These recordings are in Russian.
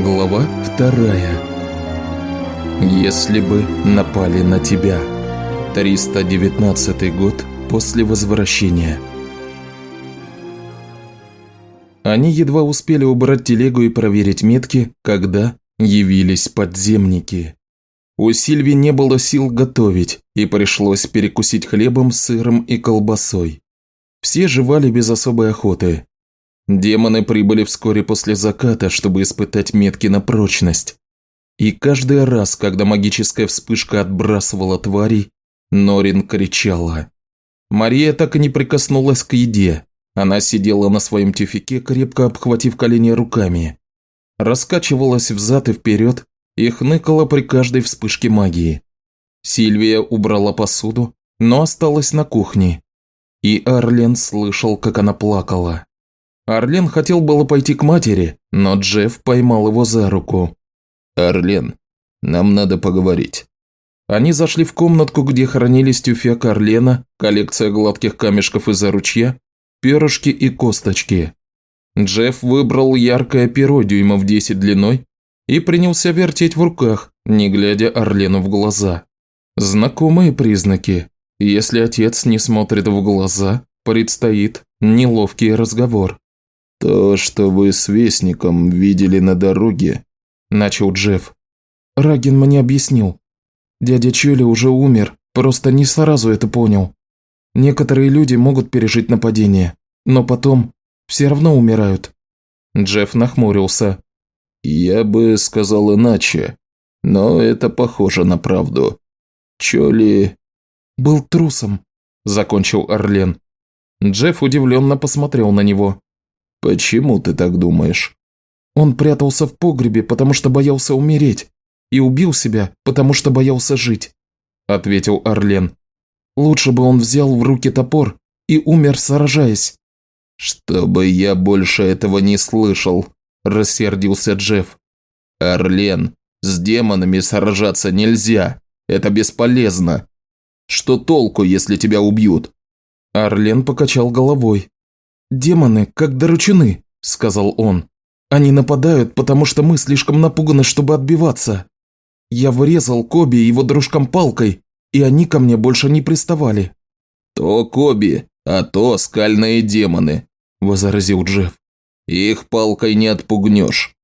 Глава вторая. Если бы напали на тебя. 319 год после возвращения. Они едва успели убрать телегу и проверить метки, когда явились подземники. У Сильви не было сил готовить, и пришлось перекусить хлебом, сыром и колбасой. Все жевали без особой охоты. Демоны прибыли вскоре после заката, чтобы испытать метки на прочность. И каждый раз, когда магическая вспышка отбрасывала тварей, Норин кричала. Мария так и не прикоснулась к еде. Она сидела на своем тюфике, крепко обхватив колени руками. Раскачивалась взад и вперед и хныкала при каждой вспышке магии. Сильвия убрала посуду, но осталась на кухне. И Арлен слышал, как она плакала. Арлен хотел было пойти к матери, но Джефф поймал его за руку. «Арлен, нам надо поговорить». Они зашли в комнатку, где хранились тюфяк Арлена, коллекция гладких камешков из-за ручья, перышки и косточки. Джефф выбрал яркое перо дюймов 10 длиной и принялся вертеть в руках, не глядя Орлену в глаза. Знакомые признаки. Если отец не смотрит в глаза, предстоит неловкий разговор. «То, что вы с Вестником видели на дороге», – начал Джефф. Рагин мне объяснил. Дядя Чоли уже умер, просто не сразу это понял. Некоторые люди могут пережить нападение, но потом все равно умирают. Джефф нахмурился. «Я бы сказал иначе, но это похоже на правду. Чоли...» «Был трусом», – закончил Орлен. Джефф удивленно посмотрел на него. «Почему ты так думаешь?» «Он прятался в погребе, потому что боялся умереть, и убил себя, потому что боялся жить», – ответил Орлен. «Лучше бы он взял в руки топор и умер, сражаясь». «Чтобы я больше этого не слышал», – рассердился Джефф. «Орлен, с демонами сражаться нельзя, это бесполезно. Что толку, если тебя убьют?» Орлен покачал головой. «Демоны, как доручены», – сказал он. «Они нападают, потому что мы слишком напуганы, чтобы отбиваться. Я врезал Коби и его дружкам палкой, и они ко мне больше не приставали». «То Коби, а то скальные демоны», – возразил Джефф. «Их палкой не отпугнешь».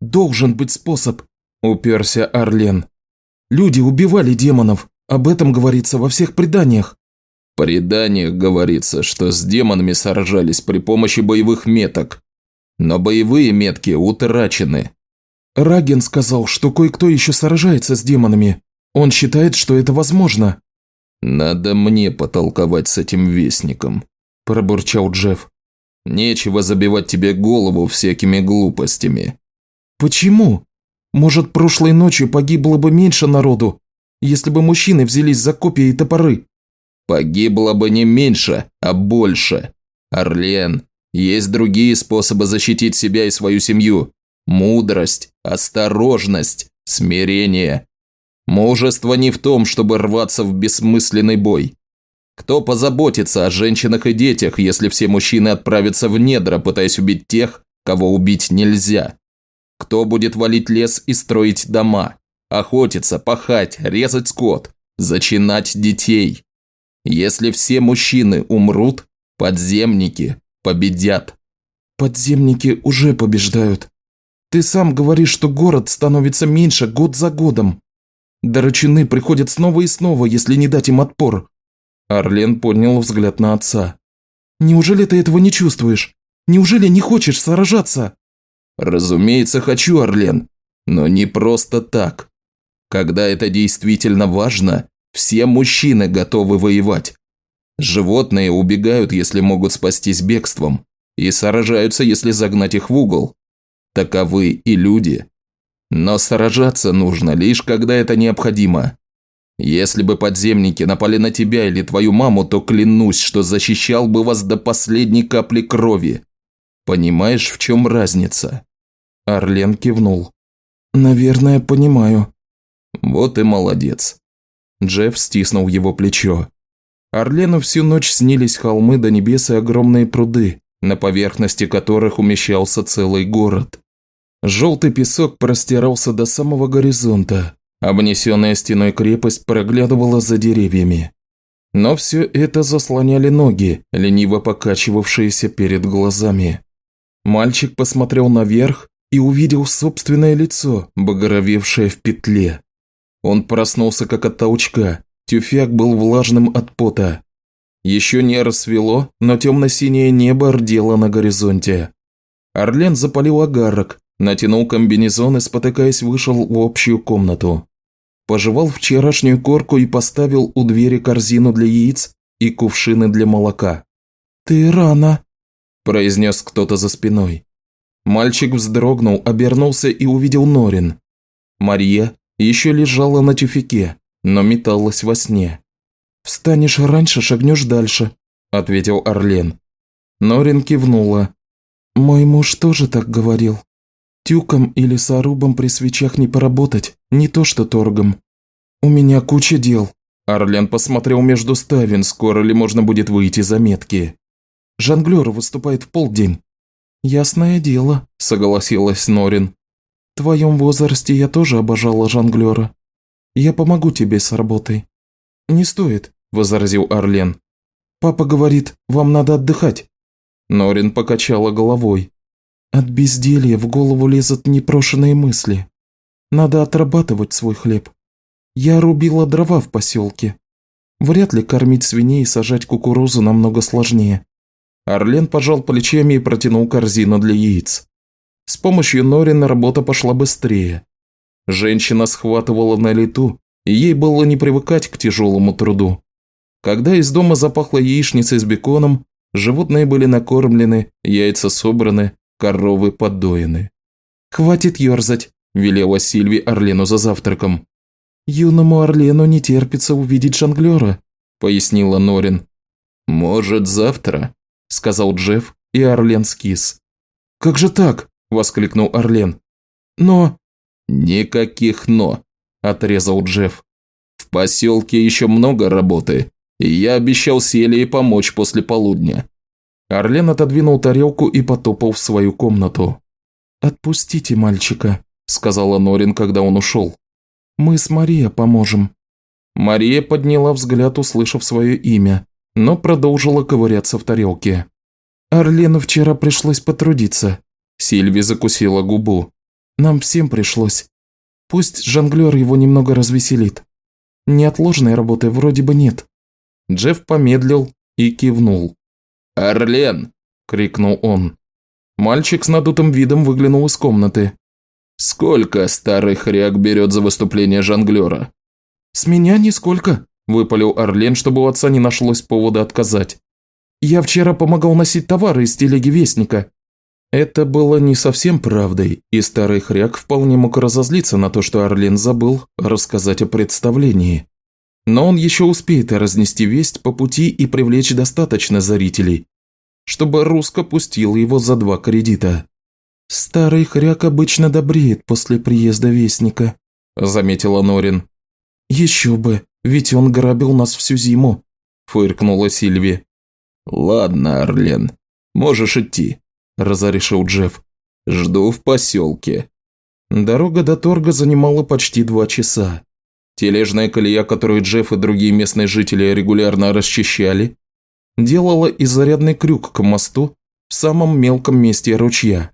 «Должен быть способ», – уперся Орлен. «Люди убивали демонов, об этом говорится во всех преданиях преданиях говорится, что с демонами сражались при помощи боевых меток, но боевые метки утрачены. Раген сказал, что кое-кто еще сражается с демонами. Он считает, что это возможно. «Надо мне потолковать с этим вестником», – пробурчал Джефф. «Нечего забивать тебе голову всякими глупостями». «Почему? Может, прошлой ночью погибло бы меньше народу, если бы мужчины взялись за копья и топоры?» Погибло бы не меньше, а больше. Орлен, есть другие способы защитить себя и свою семью. Мудрость, осторожность, смирение. Мужество не в том, чтобы рваться в бессмысленный бой. Кто позаботится о женщинах и детях, если все мужчины отправятся в недра, пытаясь убить тех, кого убить нельзя? Кто будет валить лес и строить дома? Охотиться, пахать, резать скот, зачинать детей? Если все мужчины умрут, подземники победят. Подземники уже побеждают. Ты сам говоришь, что город становится меньше год за годом. Дорочины приходят снова и снова, если не дать им отпор. Арлен поднял взгляд на отца. Неужели ты этого не чувствуешь? Неужели не хочешь сражаться? Разумеется, хочу, Арлен, но не просто так. Когда это действительно важно, все мужчины готовы воевать. Животные убегают, если могут спастись бегством, и сражаются, если загнать их в угол. Таковы и люди. Но сражаться нужно лишь, когда это необходимо. Если бы подземники напали на тебя или твою маму, то клянусь, что защищал бы вас до последней капли крови. Понимаешь, в чем разница?» Орлен кивнул. «Наверное, понимаю». «Вот и молодец. Джефф стиснул его плечо. Орлену всю ночь снились холмы до небес и огромные пруды, на поверхности которых умещался целый город. Желтый песок простирался до самого горизонта, обнесенная стеной крепость проглядывала за деревьями. Но все это заслоняли ноги, лениво покачивавшиеся перед глазами. Мальчик посмотрел наверх и увидел собственное лицо, багровевшее в петле. Он проснулся как от толчка, тюфяк был влажным от пота. Еще не рассвело, но темно-синее небо рдело на горизонте. Орлен запалил огарок, натянул комбинезон и, спотыкаясь, вышел в общую комнату. Пожевал вчерашнюю корку и поставил у двери корзину для яиц и кувшины для молока. «Ты рано», – произнес кто-то за спиной. Мальчик вздрогнул, обернулся и увидел Норин. Мария еще лежала на тюфике, но металась во сне. «Встанешь раньше, шагнешь дальше», – ответил Орлен. Норин кивнула. «Мой муж тоже так говорил. Тюком или сорубом при свечах не поработать, не то что торгом. У меня куча дел». Орлен посмотрел между ставен, скоро ли можно будет выйти за метки. Жонглер выступает в полдень. «Ясное дело», – согласилась Норин. «В твоем возрасте я тоже обожала жонглера. Я помогу тебе с работой». «Не стоит», – возразил Орлен. «Папа говорит, вам надо отдыхать». Норин покачала головой. «От безделья в голову лезут непрошенные мысли. Надо отрабатывать свой хлеб. Я рубила дрова в поселке. Вряд ли кормить свиней и сажать кукурузу намного сложнее. Орлен пожал плечами и протянул корзину для яиц. С помощью Норина работа пошла быстрее. Женщина схватывала на лету, и ей было не привыкать к тяжелому труду. Когда из дома запахло яичницей с беконом, животные были накормлены, яйца собраны, коровы подоены. «Хватит ерзать», – велела Сильви Орлену за завтраком. «Юному Орлену не терпится увидеть жонглера», – пояснила Норин. «Может, завтра?» – сказал Джефф, и Орлен скис. «Как же так?» – воскликнул Орлен. «Но...» «Никаких «но», – отрезал Джефф. «В поселке еще много работы, и я обещал Селии помочь после полудня». Орлен отодвинул тарелку и потопал в свою комнату. «Отпустите мальчика», – сказала Норин, когда он ушел. «Мы с Мария поможем». Мария подняла взгляд, услышав свое имя, но продолжила ковыряться в тарелке. «Орлену вчера пришлось потрудиться», – Сильви закусила губу. «Нам всем пришлось. Пусть жонглер его немного развеселит. Неотложной работы вроде бы нет». Джефф помедлил и кивнул. «Орлен!» – крикнул он. Мальчик с надутым видом выглянул из комнаты. «Сколько старый хряк берет за выступление жонглера?» «С меня нисколько», выпалил Орлен, чтобы у отца не нашлось повода отказать. «Я вчера помогал носить товары из телеги Вестника». Это было не совсем правдой, и старый хряк вполне мог разозлиться на то, что Орлен забыл рассказать о представлении. Но он еще успеет разнести весть по пути и привлечь достаточно зрителей, чтобы Русско пустил его за два кредита. «Старый хряк обычно добреет после приезда Вестника», – заметила Норин. «Еще бы, ведь он грабил нас всю зиму», – фыркнула Сильви. «Ладно, Орлен, можешь идти», – разрешил Джефф. «Жду в поселке». Дорога до торга занимала почти два часа. Тележная колея, которую Джефф и другие местные жители регулярно расчищали, делала изрядный крюк к мосту в самом мелком месте ручья.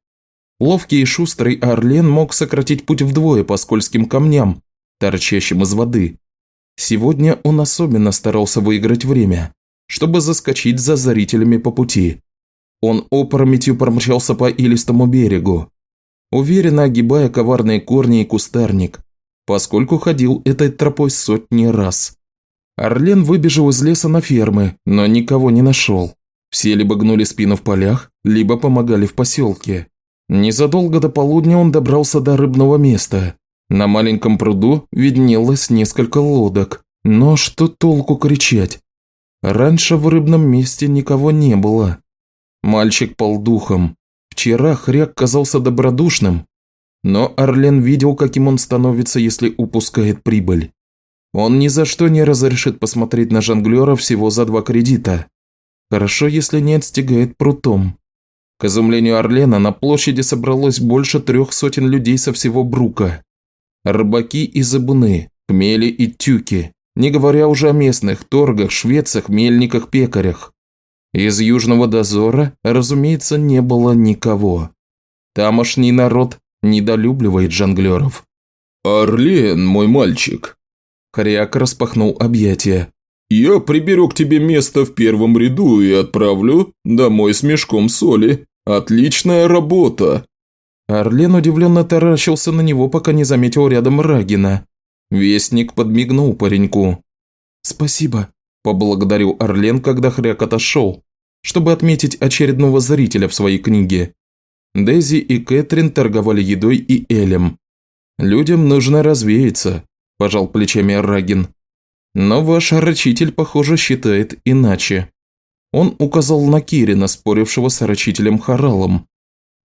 Ловкий и шустрый Орлен мог сократить путь вдвое по скользким камням, торчащим из воды, Сегодня он особенно старался выиграть время, чтобы заскочить за зрителями по пути. Он опрометью промчался по илистому берегу, уверенно огибая коварные корни и кустарник, поскольку ходил этой тропой сотни раз. Орлен выбежал из леса на фермы, но никого не нашел. Все либо гнули спину в полях, либо помогали в поселке. Незадолго до полудня он добрался до рыбного места, на маленьком пруду виднелось несколько лодок, но что толку кричать? Раньше в рыбном месте никого не было. Мальчик пал духом. Вчера хряк казался добродушным, но Орлен видел, каким он становится, если упускает прибыль. Он ни за что не разрешит посмотреть на жонглера всего за два кредита. Хорошо, если не отстегает прутом. К изумлению Орлена на площади собралось больше трех сотен людей со всего Брука. Рыбаки и забуны, хмели и тюки, не говоря уже о местных торгах, швецах, мельниках, пекарях. Из Южного дозора, разумеется, не было никого. Тамошний народ недолюбливает жонглеров. «Орлен, мой мальчик!» Хряк распахнул объятия. «Я приберу к тебе место в первом ряду и отправлю домой с мешком соли. Отличная работа!» Орлен удивленно таращился на него, пока не заметил рядом Рагина. Вестник подмигнул пареньку. «Спасибо», – поблагодарил Орлен, когда хряк отошел, чтобы отметить очередного зрителя в своей книге. Дейзи и Кэтрин торговали едой и элем. «Людям нужно развеяться», – пожал плечами Рагин. «Но ваш рачитель, похоже, считает иначе». Он указал на Кирина, спорившего с рачителем Харалом.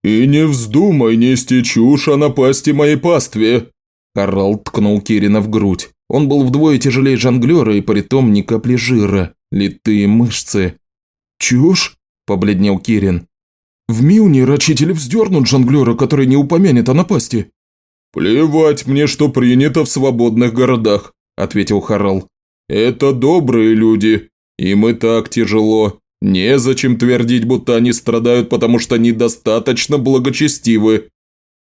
«И не вздумай нести чушь о напасти моей пастве!» Харал ткнул Кирина в грудь. Он был вдвое тяжелее жонглера и притом ни капли жира, литые мышцы. «Чушь?» – побледнел Кирин. «В Милне рачители вздернут жонглера, который не упомянет о напасти». «Плевать мне, что принято в свободных городах», – ответил Харал. «Это добрые люди. Им и так тяжело. Незачем твердить, будто они страдают, потому что недостаточно благочестивы».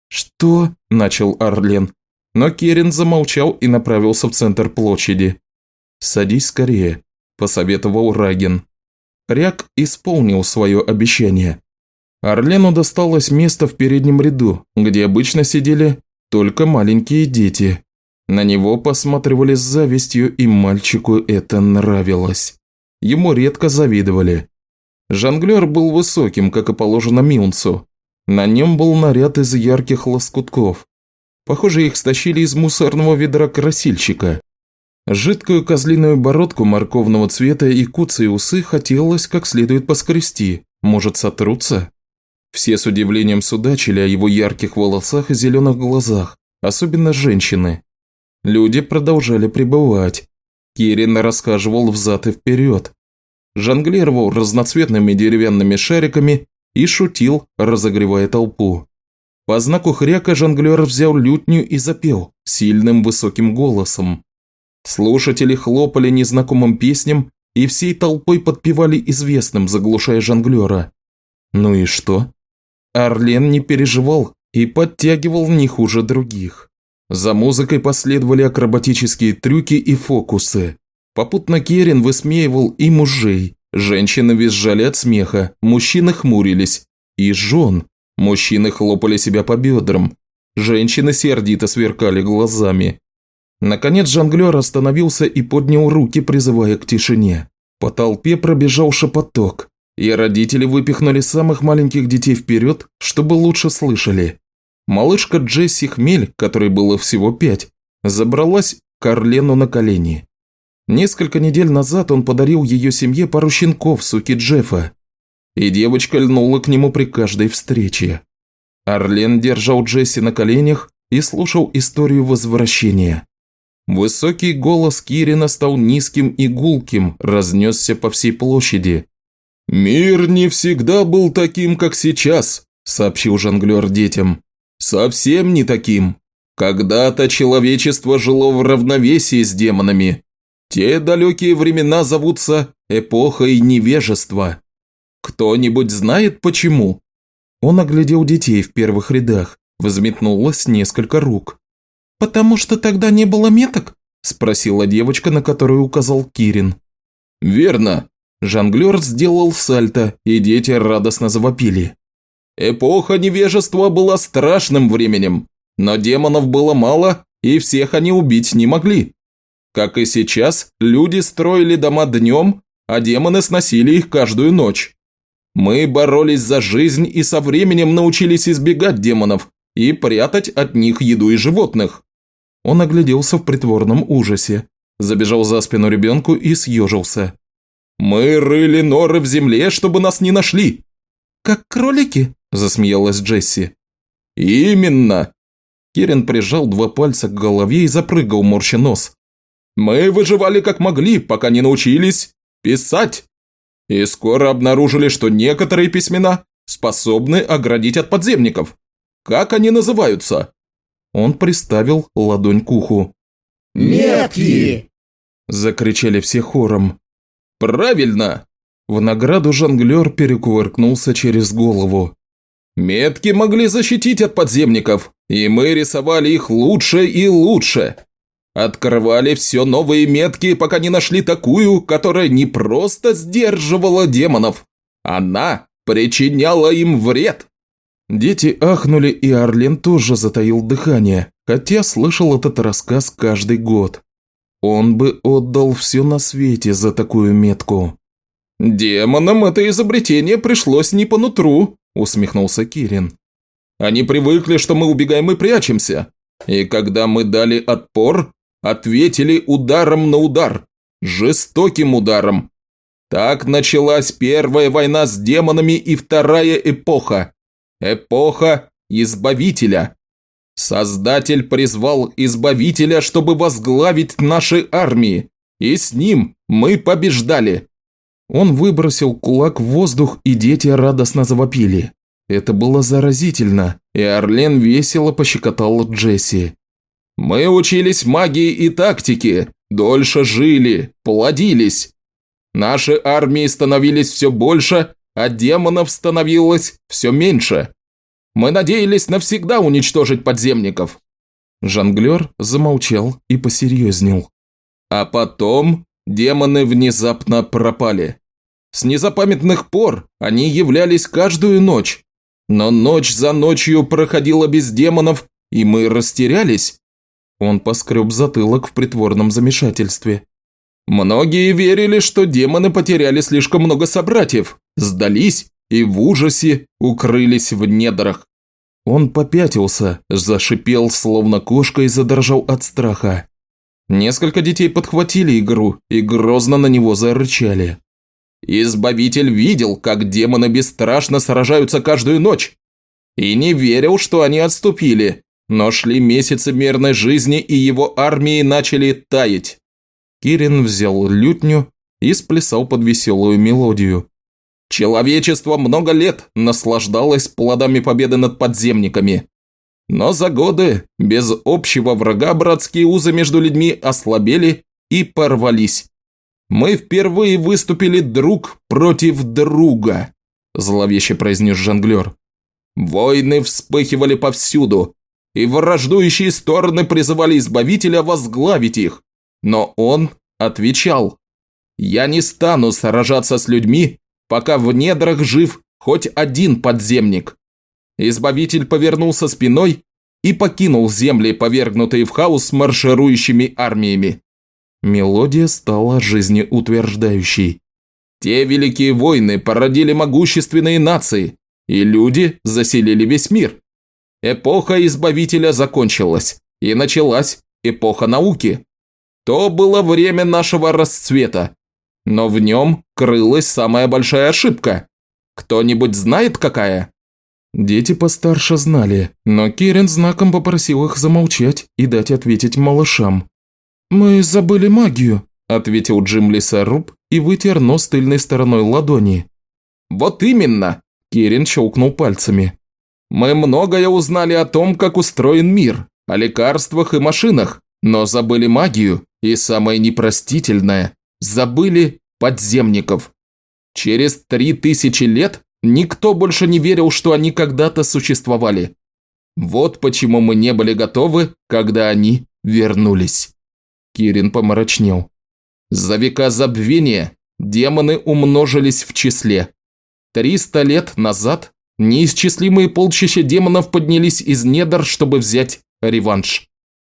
«Что?» – начал Арлен. Но Керин замолчал и направился в центр площади. «Садись скорее», – посоветовал Раген. Ряк исполнил свое обещание. Орлену досталось место в переднем ряду, где обычно сидели только маленькие дети. На него посматривали с завистью, и мальчику это нравилось. Ему редко завидовали. Жонглер был высоким, как и положено Милнцу. На нем был наряд из ярких лоскутков. Похоже, их стащили из мусорного ведра красильщика. Жидкую козлиную бородку морковного цвета и куцые усы хотелось как следует поскрести. Может, сотрутся? Все с удивлением судачили о его ярких волосах и зеленых глазах, особенно женщины. Люди продолжали пребывать. Кирин расхаживал взад и вперед. Жонглировал разноцветными деревянными шариками и шутил, разогревая толпу. По знаку хряка жонглер взял лютню и запел сильным высоким голосом. Слушатели хлопали незнакомым песням и всей толпой подпевали известным, заглушая жонглера. Ну и что? Орлен не переживал и подтягивал не хуже других. За музыкой последовали акробатические трюки и фокусы. Попутно Керин высмеивал и мужей. Женщины визжали от смеха, мужчины хмурились. И жен. Мужчины хлопали себя по бедрам. Женщины сердито сверкали глазами. Наконец жонглер остановился и поднял руки, призывая к тишине. По толпе пробежал шепоток и родители выпихнули самых маленьких детей вперед, чтобы лучше слышали. Малышка Джесси Хмель, которой было всего пять, забралась к Орлену на колени. Несколько недель назад он подарил ее семье пару щенков суки Джеффа, и девочка льнула к нему при каждой встрече. Орлен держал Джесси на коленях и слушал историю возвращения. Высокий голос Кирина стал низким и гулким, разнесся по всей площади, «Мир не всегда был таким, как сейчас», – сообщил жонглер детям. «Совсем не таким. Когда-то человечество жило в равновесии с демонами. Те далекие времена зовутся эпохой невежества. Кто-нибудь знает почему?» Он оглядел детей в первых рядах. Взметнулось несколько рук. «Потому что тогда не было меток?» – спросила девочка, на которую указал Кирин. «Верно. Жонглер сделал сальто, и дети радостно завопили. Эпоха невежества была страшным временем, но демонов было мало, и всех они убить не могли. Как и сейчас, люди строили дома днем, а демоны сносили их каждую ночь. Мы боролись за жизнь и со временем научились избегать демонов и прятать от них еду и животных. Он огляделся в притворном ужасе, забежал за спину ребенку и съежился. Мы рыли норы в земле, чтобы нас не нашли». «Как кролики?» – засмеялась Джесси. «Именно!» Кирин прижал два пальца к голове и запрыгал морща нос. «Мы выживали как могли, пока не научились писать. И скоро обнаружили, что некоторые письмена способны оградить от подземников. Как они называются?» Он приставил ладонь к уху. «Метки!» – закричали все хором. «Правильно!» В награду жонглер перекувыркнулся через голову. «Метки могли защитить от подземников, и мы рисовали их лучше и лучше. Открывали все новые метки, пока не нашли такую, которая не просто сдерживала демонов. Она причиняла им вред. Дети ахнули, и Арлен тоже затаил дыхание, хотя слышал этот рассказ каждый год. Он бы отдал все на свете за такую метку. «Демонам это изобретение пришлось не по нутру», – усмехнулся Кирин. «Они привыкли, что мы убегаем и прячемся. И когда мы дали отпор, ответили ударом на удар, жестоким ударом. Так началась первая война с демонами и вторая эпоха. Эпоха Избавителя. Создатель призвал Избавителя, чтобы возглавить наши армии, и с ним мы побеждали. Он выбросил кулак в воздух, и дети радостно завопили. Это было заразительно, и Орлен весело пощекотал Джесси. Мы учились магии и тактике, дольше жили, плодились. Наши армии становились все больше, а демонов становилось все меньше. Мы надеялись навсегда уничтожить подземников». Жонглер замолчал и посерьезнел. А потом демоны внезапно пропали. С незапамятных пор они являлись каждую ночь. Но ночь за ночью проходила без демонов, и мы растерялись. Он поскреб затылок в притворном замешательстве. Многие верили, что демоны потеряли слишком много собратьев, сдались и в ужасе укрылись в недрах. Он попятился, зашипел, словно кошка, и задрожал от страха. Несколько детей подхватили игру и грозно на него зарычали. Избавитель видел, как демоны бесстрашно сражаются каждую ночь. И не верил, что они отступили, но шли месяцы мирной жизни, и его армии начали таять. Кирин взял лютню и сплясал под веселую мелодию. Человечество много лет наслаждалось плодами победы над подземниками. Но за годы без общего врага братские узы между людьми ослабели и порвались. Мы впервые выступили друг против друга, зловеще произнес жонглер. Войны вспыхивали повсюду, и враждующие стороны призывали Избавителя возглавить их. Но он отвечал, «Я не стану сражаться с людьми, пока в недрах жив хоть один подземник». Избавитель повернулся спиной и покинул земли, повергнутые в хаос марширующими армиями. Мелодия стала жизнеутверждающей. Те великие войны породили могущественные нации, и люди заселили весь мир. Эпоха Избавителя закончилась, и началась эпоха науки. То было время нашего расцвета, но в нем крылась самая большая ошибка. Кто-нибудь знает, какая? Дети постарше знали, но Кирин знаком попросил их замолчать и дать ответить малышам. «Мы забыли магию», – ответил Джим Лесоруб и вытер нос тыльной стороной ладони. «Вот именно!» – Кирин щелкнул пальцами. Мы многое узнали о том, как устроен мир, о лекарствах и машинах, но забыли магию и, самое непростительное, забыли подземников. Через три тысячи лет никто больше не верил, что они когда-то существовали. Вот почему мы не были готовы, когда они вернулись. Кирин помрачнел. За века забвения демоны умножились в числе. Триста лет назад Неисчислимые полчища демонов поднялись из недр, чтобы взять реванш.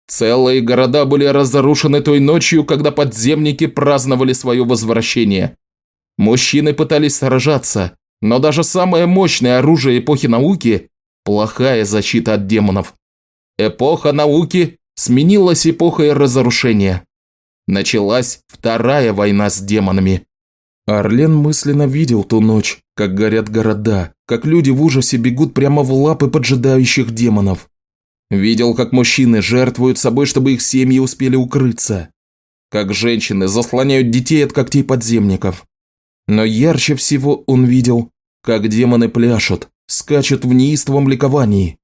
Целые города были разрушены той ночью, когда подземники праздновали свое возвращение. Мужчины пытались сражаться, но даже самое мощное оружие эпохи науки – плохая защита от демонов. Эпоха науки сменилась эпохой разрушения. Началась вторая война с демонами. Орлен мысленно видел ту ночь, как горят города, как люди в ужасе бегут прямо в лапы поджидающих демонов. Видел, как мужчины жертвуют собой, чтобы их семьи успели укрыться. Как женщины заслоняют детей от когтей подземников. Но ярче всего он видел, как демоны пляшут, скачут в неистовом ликовании,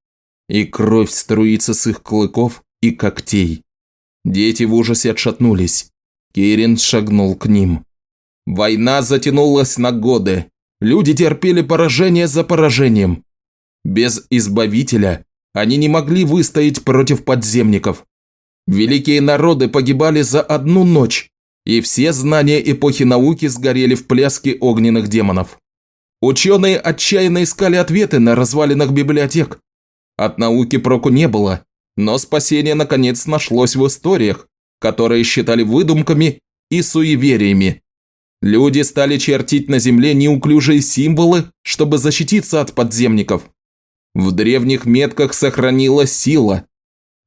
и кровь струится с их клыков и когтей. Дети в ужасе отшатнулись. Кирин шагнул к ним. Война затянулась на годы. Люди терпели поражение за поражением. Без Избавителя они не могли выстоять против подземников. Великие народы погибали за одну ночь, и все знания эпохи науки сгорели в пляске огненных демонов. Ученые отчаянно искали ответы на развалинах библиотек. От науки проку не было, но спасение наконец нашлось в историях, которые считали выдумками и суевериями. Люди стали чертить на земле неуклюжие символы, чтобы защититься от подземников. В древних метках сохранилась сила,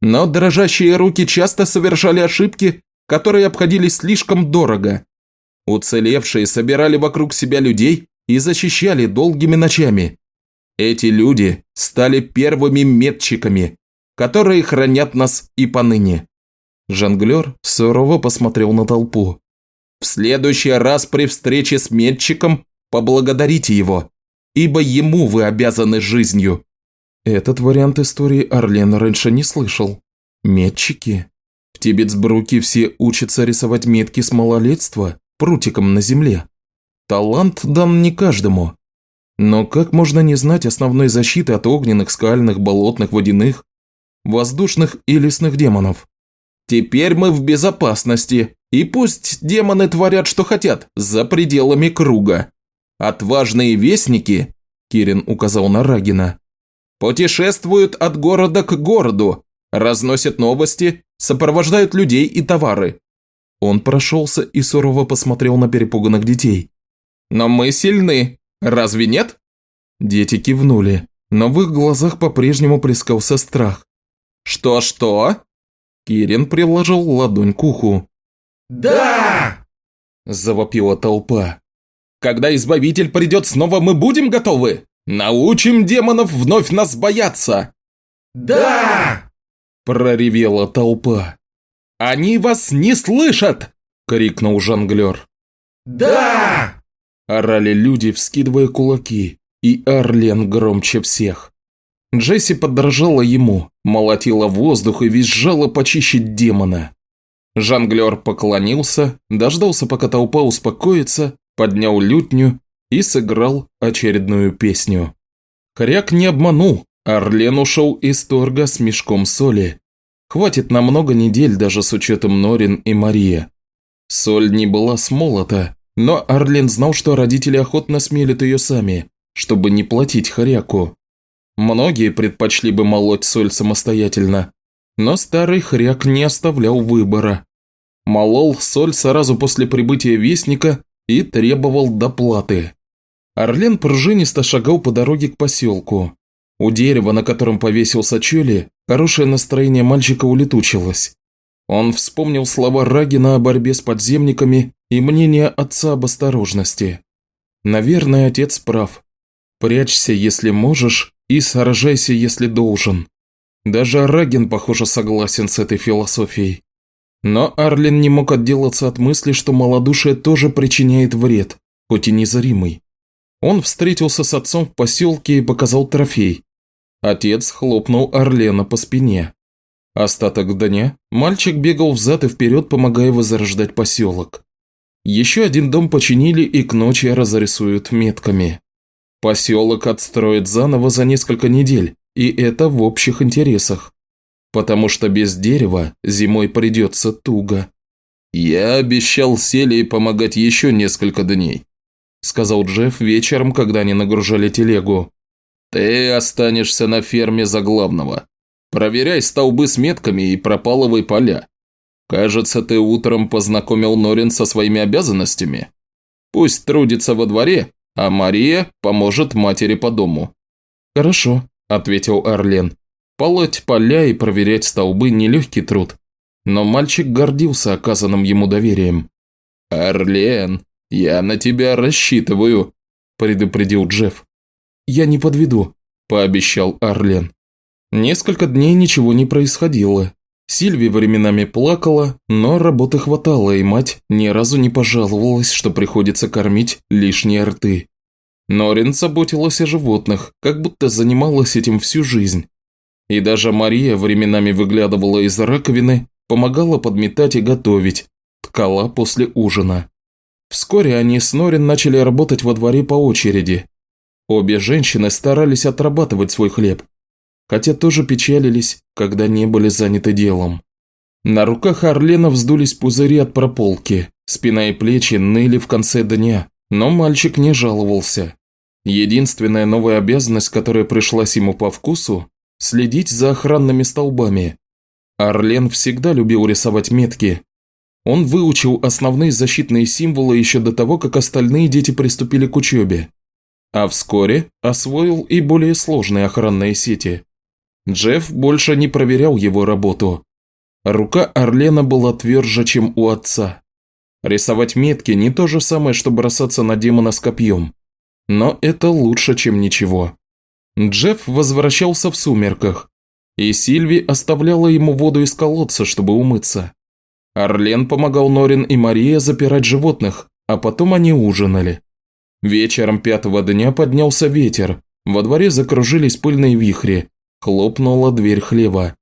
но дрожащие руки часто совершали ошибки, которые обходились слишком дорого. Уцелевшие собирали вокруг себя людей и защищали долгими ночами. Эти люди стали первыми метчиками, которые хранят нас и поныне. Жонглер сурово посмотрел на толпу. В следующий раз при встрече с метчиком поблагодарите его, ибо ему вы обязаны жизнью. Этот вариант истории Орлен раньше не слышал. Метчики? В Тибетсбруке все учатся рисовать метки с малолетства, прутиком на земле. Талант дан не каждому. Но как можно не знать основной защиты от огненных, скальных, болотных, водяных, воздушных и лесных демонов? Теперь мы в безопасности, и пусть демоны творят, что хотят, за пределами круга. Отважные вестники, Кирин указал на Рагина, путешествуют от города к городу, разносят новости, сопровождают людей и товары. Он прошелся и сурово посмотрел на перепуганных детей. «Но мы сильны, разве нет?» Дети кивнули, но в их глазах по-прежнему плескался страх. «Что-что?» Кирин приложил ладонь к уху. «Да!» – завопила толпа. «Когда Избавитель придет снова, мы будем готовы? Научим демонов вновь нас бояться!» «Да!» – проревела толпа. «Они вас не слышат!» – крикнул жонглер. «Да!» – орали люди, вскидывая кулаки, и Арлен громче всех. Джесси подражала ему, молотила воздух и визжала почище демона. Жонглер поклонился, дождался, пока толпа успокоится, поднял лютню и сыграл очередную песню. Хряк не обманул, Орлен ушел из торга с мешком соли. Хватит на много недель даже с учетом Норин и Мария. Соль не была смолота, но Орлен знал, что родители охотно смелят ее сами, чтобы не платить хряку. Многие предпочли бы молоть соль самостоятельно, но старый хряк не оставлял выбора. Молол соль сразу после прибытия Вестника и требовал доплаты. Орлен пружинисто шагал по дороге к поселку. У дерева, на котором повесился Чоли, хорошее настроение мальчика улетучилось. Он вспомнил слова Рагина о борьбе с подземниками и мнение отца об осторожности. Наверное, отец прав. Прячься, если можешь, и сражайся, если должен. Даже Рагин, похоже, согласен с этой философией. Но Арлин не мог отделаться от мысли, что малодушие тоже причиняет вред, хоть и незримый. Он встретился с отцом в поселке и показал трофей. Отец хлопнул Орлена по спине. Остаток дня мальчик бегал взад и вперед, помогая возрождать поселок. Еще один дом починили и к ночи разрисуют метками. Поселок отстроят заново за несколько недель, и это в общих интересах. Потому что без дерева зимой придется туго. «Я обещал Селии помогать еще несколько дней», сказал Джефф вечером, когда они нагружали телегу. «Ты останешься на ферме за главного. Проверяй столбы с метками и пропалывай поля. Кажется, ты утром познакомил Норин со своими обязанностями. Пусть трудится во дворе, а Мария поможет матери по дому». «Хорошо», – ответил Арлен. «Полоть поля и проверять столбы – нелегкий труд». Но мальчик гордился оказанным ему доверием. «Арлен, я на тебя рассчитываю», – предупредил Джефф. «Я не подведу», – пообещал Арлен. Несколько дней ничего не происходило. Сильви временами плакала, но работы хватало, и мать ни разу не пожаловалась, что приходится кормить лишние рты. Норин заботилась о животных, как будто занималась этим всю жизнь. И даже Мария временами выглядывала из раковины, помогала подметать и готовить, ткала после ужина. Вскоре они с Норин начали работать во дворе по очереди. Обе женщины старались отрабатывать свой хлеб, хотя тоже печалились, когда не были заняты делом. На руках Орлена вздулись пузыри от прополки, спина и плечи ныли в конце дня, но мальчик не жаловался. Единственная новая обязанность, которая пришлась ему по вкусу – следить за охранными столбами. Орлен всегда любил рисовать метки. Он выучил основные защитные символы еще до того, как остальные дети приступили к учебе. А вскоре освоил и более сложные охранные сети. Джефф больше не проверял его работу. Рука Орлена была тверже, чем у отца. Рисовать метки не то же самое, что бросаться на демона с копьем. Но это лучше, чем ничего. Джефф возвращался в сумерках, и Сильви оставляла ему воду из колодца, чтобы умыться. Орлен помогал Норин и Мария запирать животных, а потом они ужинали. Вечером пятого дня поднялся ветер, во дворе закружились пыльные вихри, хлопнула дверь хлева.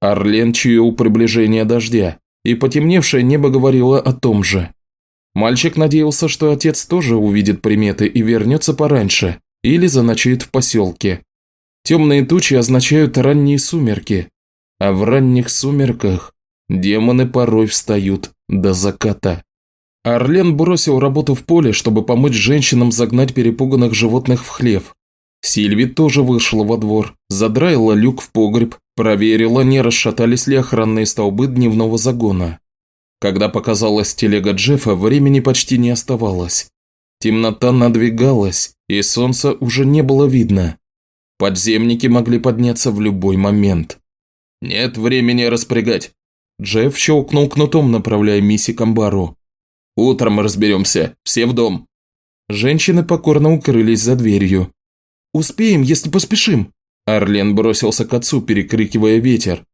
Орлен чуял приближение дождя, и потемневшее небо говорило о том же. Мальчик надеялся, что отец тоже увидит приметы и вернется пораньше, или заночует в поселке. Темные тучи означают ранние сумерки, а в ранних сумерках демоны порой встают до заката. Орлен бросил работу в поле, чтобы помочь женщинам загнать перепуганных животных в хлев. Сильви тоже вышла во двор, задраила люк в погреб, проверила, не расшатались ли охранные столбы дневного загона. Когда показалась телега Джеффа, времени почти не оставалось. Темнота надвигалась, и солнца уже не было видно. Подземники могли подняться в любой момент. «Нет времени распрягать!» Джефф щелкнул кнутом, направляя Мисси к амбару. «Утром разберемся, все в дом!» Женщины покорно укрылись за дверью. «Успеем, если поспешим!» Арлен бросился к отцу, перекрикивая ветер.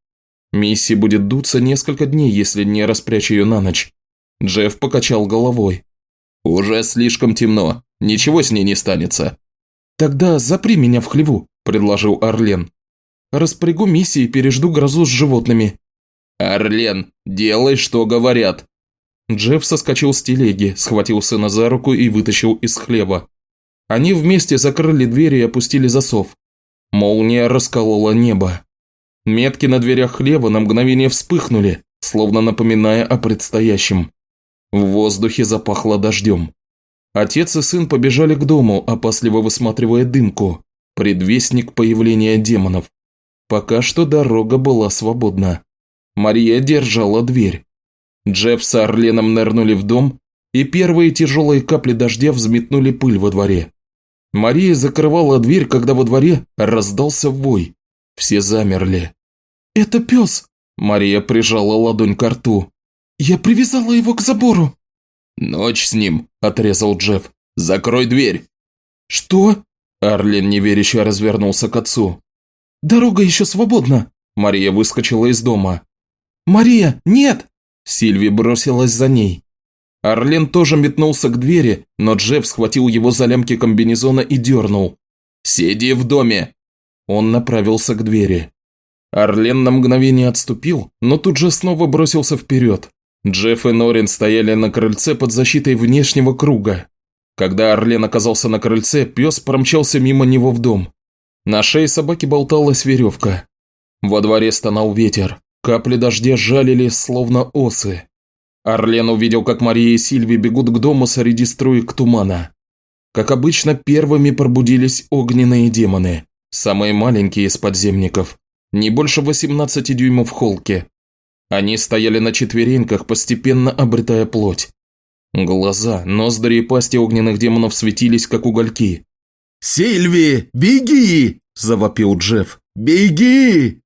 Мисси будет дуться несколько дней, если не распрячь ее на ночь. Джефф покачал головой. «Уже слишком темно. Ничего с ней не станется». «Тогда запри меня в хлеву», – предложил Орлен. «Распрягу Мисси и пережду грозу с животными». «Орлен, делай, что говорят». Джефф соскочил с телеги, схватил сына за руку и вытащил из хлева. Они вместе закрыли дверь и опустили засов. Молния расколола небо. Метки на дверях хлева на мгновение вспыхнули, словно напоминая о предстоящем. В воздухе запахло дождем. Отец и сын побежали к дому, опасливо высматривая дымку, предвестник появления демонов. Пока что дорога была свободна. Мария держала дверь. Джефф с Орленом нырнули в дом, и первые тяжелые капли дождя взметнули пыль во дворе. Мария закрывала дверь, когда во дворе раздался вой. Все замерли. «Это пес!» Мария прижала ладонь к рту. «Я привязала его к забору!» «Ночь с ним!» – отрезал Джефф. «Закрой дверь!» «Что?» Арлен неверяще развернулся к отцу. «Дорога еще свободна!» Мария выскочила из дома. «Мария, нет!» Сильви бросилась за ней. Арлен тоже метнулся к двери, но Джефф схватил его за лямки комбинезона и дернул. «Сиди в доме!» Он направился к двери. Орлен на мгновение отступил, но тут же снова бросился вперед. Джефф и Норин стояли на крыльце под защитой внешнего круга. Когда Орлен оказался на крыльце, пес промчался мимо него в дом. На шее собаки болталась веревка. Во дворе стонал ветер. Капли дождя жалили, словно осы. Орлен увидел, как Мария и Сильви бегут к дому среди струек тумана. Как обычно, первыми пробудились огненные демоны, самые маленькие из подземников не больше 18 дюймов в холке. Они стояли на четвереньках, постепенно обретая плоть. Глаза, ноздри и пасти огненных демонов светились, как угольки. «Сильви, беги!» – завопил Джефф. «Беги!»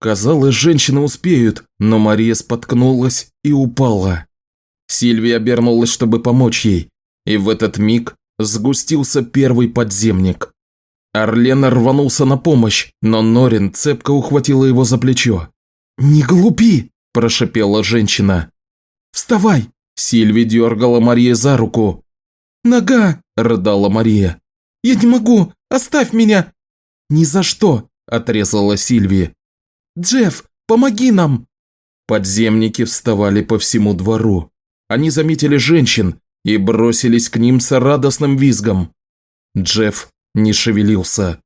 Казалось, женщины успеют, но Мария споткнулась и упала. Сильвия обернулась, чтобы помочь ей, и в этот миг сгустился первый подземник. Орлен рванулся на помощь, но Норин цепко ухватила его за плечо. «Не глупи!» – прошипела женщина. «Вставай!» – Сильви дергала Мария за руку. «Нога!» – рыдала Мария. Я не могу! Оставь меня!» «Ни за что!» – отрезала Сильви. «Джефф, помоги нам!» Подземники вставали по всему двору. Они заметили женщин и бросились к ним с радостным визгом. Джефф не шевелился.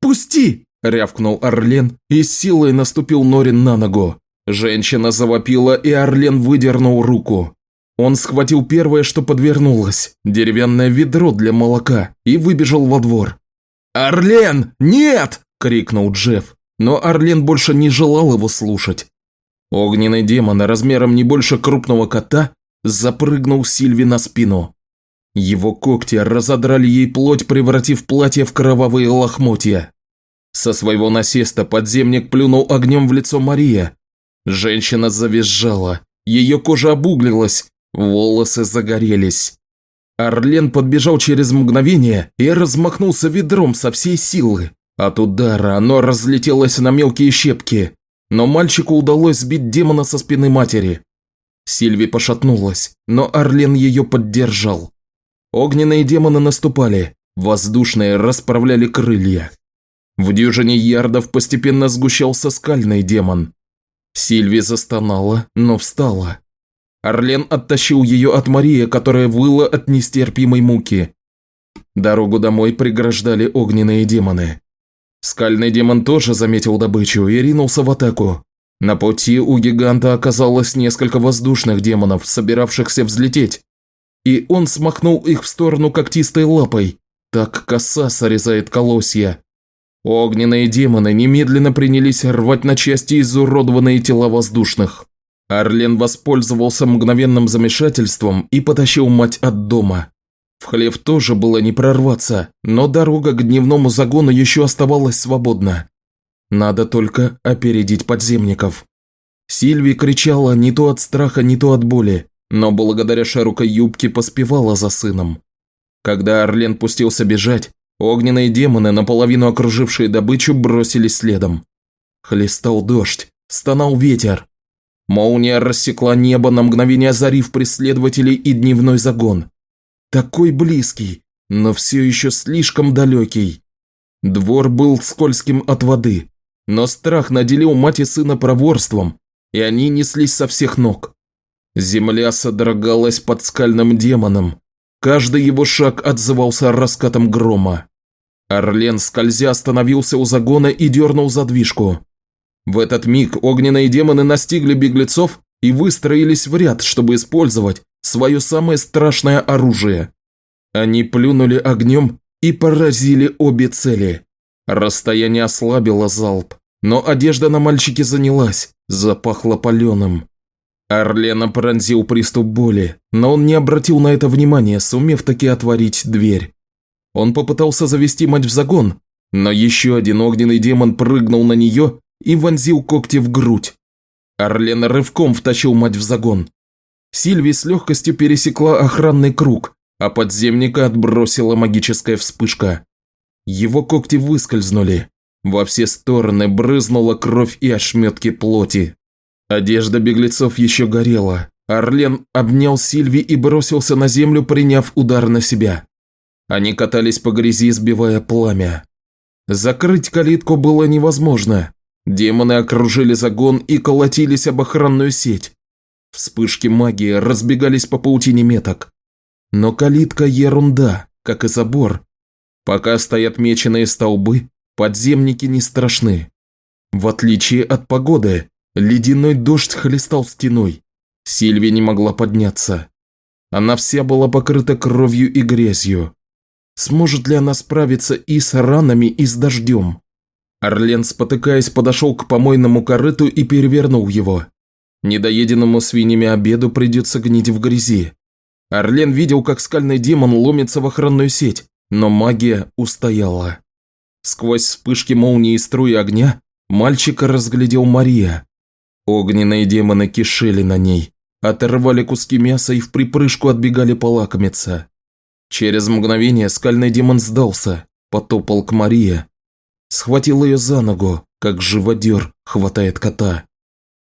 «Пусти!» – рявкнул Орлен и с силой наступил Норин на ногу. Женщина завопила, и Орлен выдернул руку. Он схватил первое, что подвернулось – деревянное ведро для молока, и выбежал во двор. «Орлен, нет!» – крикнул Джефф, но Орлен больше не желал его слушать. Огненный демон размером не больше крупного кота запрыгнул Сильви на спину. Его когти разодрали ей плоть, превратив платье в кровавые лохмотья. Со своего насеста подземник плюнул огнем в лицо Мария. Женщина завизжала, ее кожа обуглилась, волосы загорелись. Орлен подбежал через мгновение и размахнулся ведром со всей силы. От удара оно разлетелось на мелкие щепки, но мальчику удалось сбить демона со спины матери. Сильви пошатнулась, но Орлен ее поддержал. Огненные демоны наступали, воздушные расправляли крылья. В дюжине ярдов постепенно сгущался скальный демон. Сильви застонала, но встала. Орлен оттащил ее от Марии, которая выла от нестерпимой муки. Дорогу домой преграждали огненные демоны. Скальный демон тоже заметил добычу и ринулся в атаку. На пути у гиганта оказалось несколько воздушных демонов, собиравшихся взлететь. И он смахнул их в сторону когтистой лапой. Так коса срезает колосья. Огненные демоны немедленно принялись рвать на части изуродованные тела воздушных. Арлен воспользовался мгновенным замешательством и потащил мать от дома. В хлев тоже было не прорваться, но дорога к дневному загону еще оставалась свободна. Надо только опередить подземников. Сильви кричала не то от страха, не то от боли, но благодаря широкой юбке поспевала за сыном. Когда Орлен пустился бежать, огненные демоны, наполовину окружившие добычу, бросились следом. Хлестал дождь, стонал ветер. Молния рассекла небо на мгновение озарив преследователей и дневной загон. Такой близкий, но все еще слишком далекий. Двор был скользким от воды, но страх наделил мать и сына проворством, и они неслись со всех ног. Земля содрогалась под скальным демоном. Каждый его шаг отзывался раскатом грома. Орлен, скользя, остановился у загона и дернул задвижку. В этот миг огненные демоны настигли беглецов и выстроились в ряд, чтобы использовать свое самое страшное оружие. Они плюнули огнем и поразили обе цели. Расстояние ослабило залп, но одежда на мальчике занялась, запахло паленым. Орлена пронзил приступ боли, но он не обратил на это внимания, сумев таки отворить дверь. Он попытался завести мать в загон, но еще один огненный демон прыгнул на нее и вонзил когти в грудь. Орлена рывком втащил мать в загон. Сильви с легкостью пересекла охранный круг, а подземника отбросила магическая вспышка. Его когти выскользнули. Во все стороны брызнула кровь и ошметки плоти. Одежда беглецов еще горела. Орлен обнял Сильви и бросился на землю, приняв удар на себя. Они катались по грязи, сбивая пламя. Закрыть калитку было невозможно. Демоны окружили загон и колотились об охранную сеть. Вспышки магии разбегались по паутине меток. Но калитка ерунда, как и забор. Пока стоят меченые столбы, подземники не страшны. В отличие от погоды, ледяной дождь хлестал стеной. Сильви не могла подняться. Она вся была покрыта кровью и грязью. Сможет ли она справиться и с ранами, и с дождем? Орлен, спотыкаясь, подошел к помойному корыту и перевернул его. Недоеденному свиньями обеду придется гнить в грязи. Орлен видел, как скальный демон ломится в охранную сеть, но магия устояла. Сквозь вспышки молнии и струи огня мальчика разглядел Мария. Огненные демоны кишели на ней, оторвали куски мяса и в припрыжку отбегали полакомиться. Через мгновение скальный демон сдался, потопал к Марии. Схватил ее за ногу, как живодер хватает кота.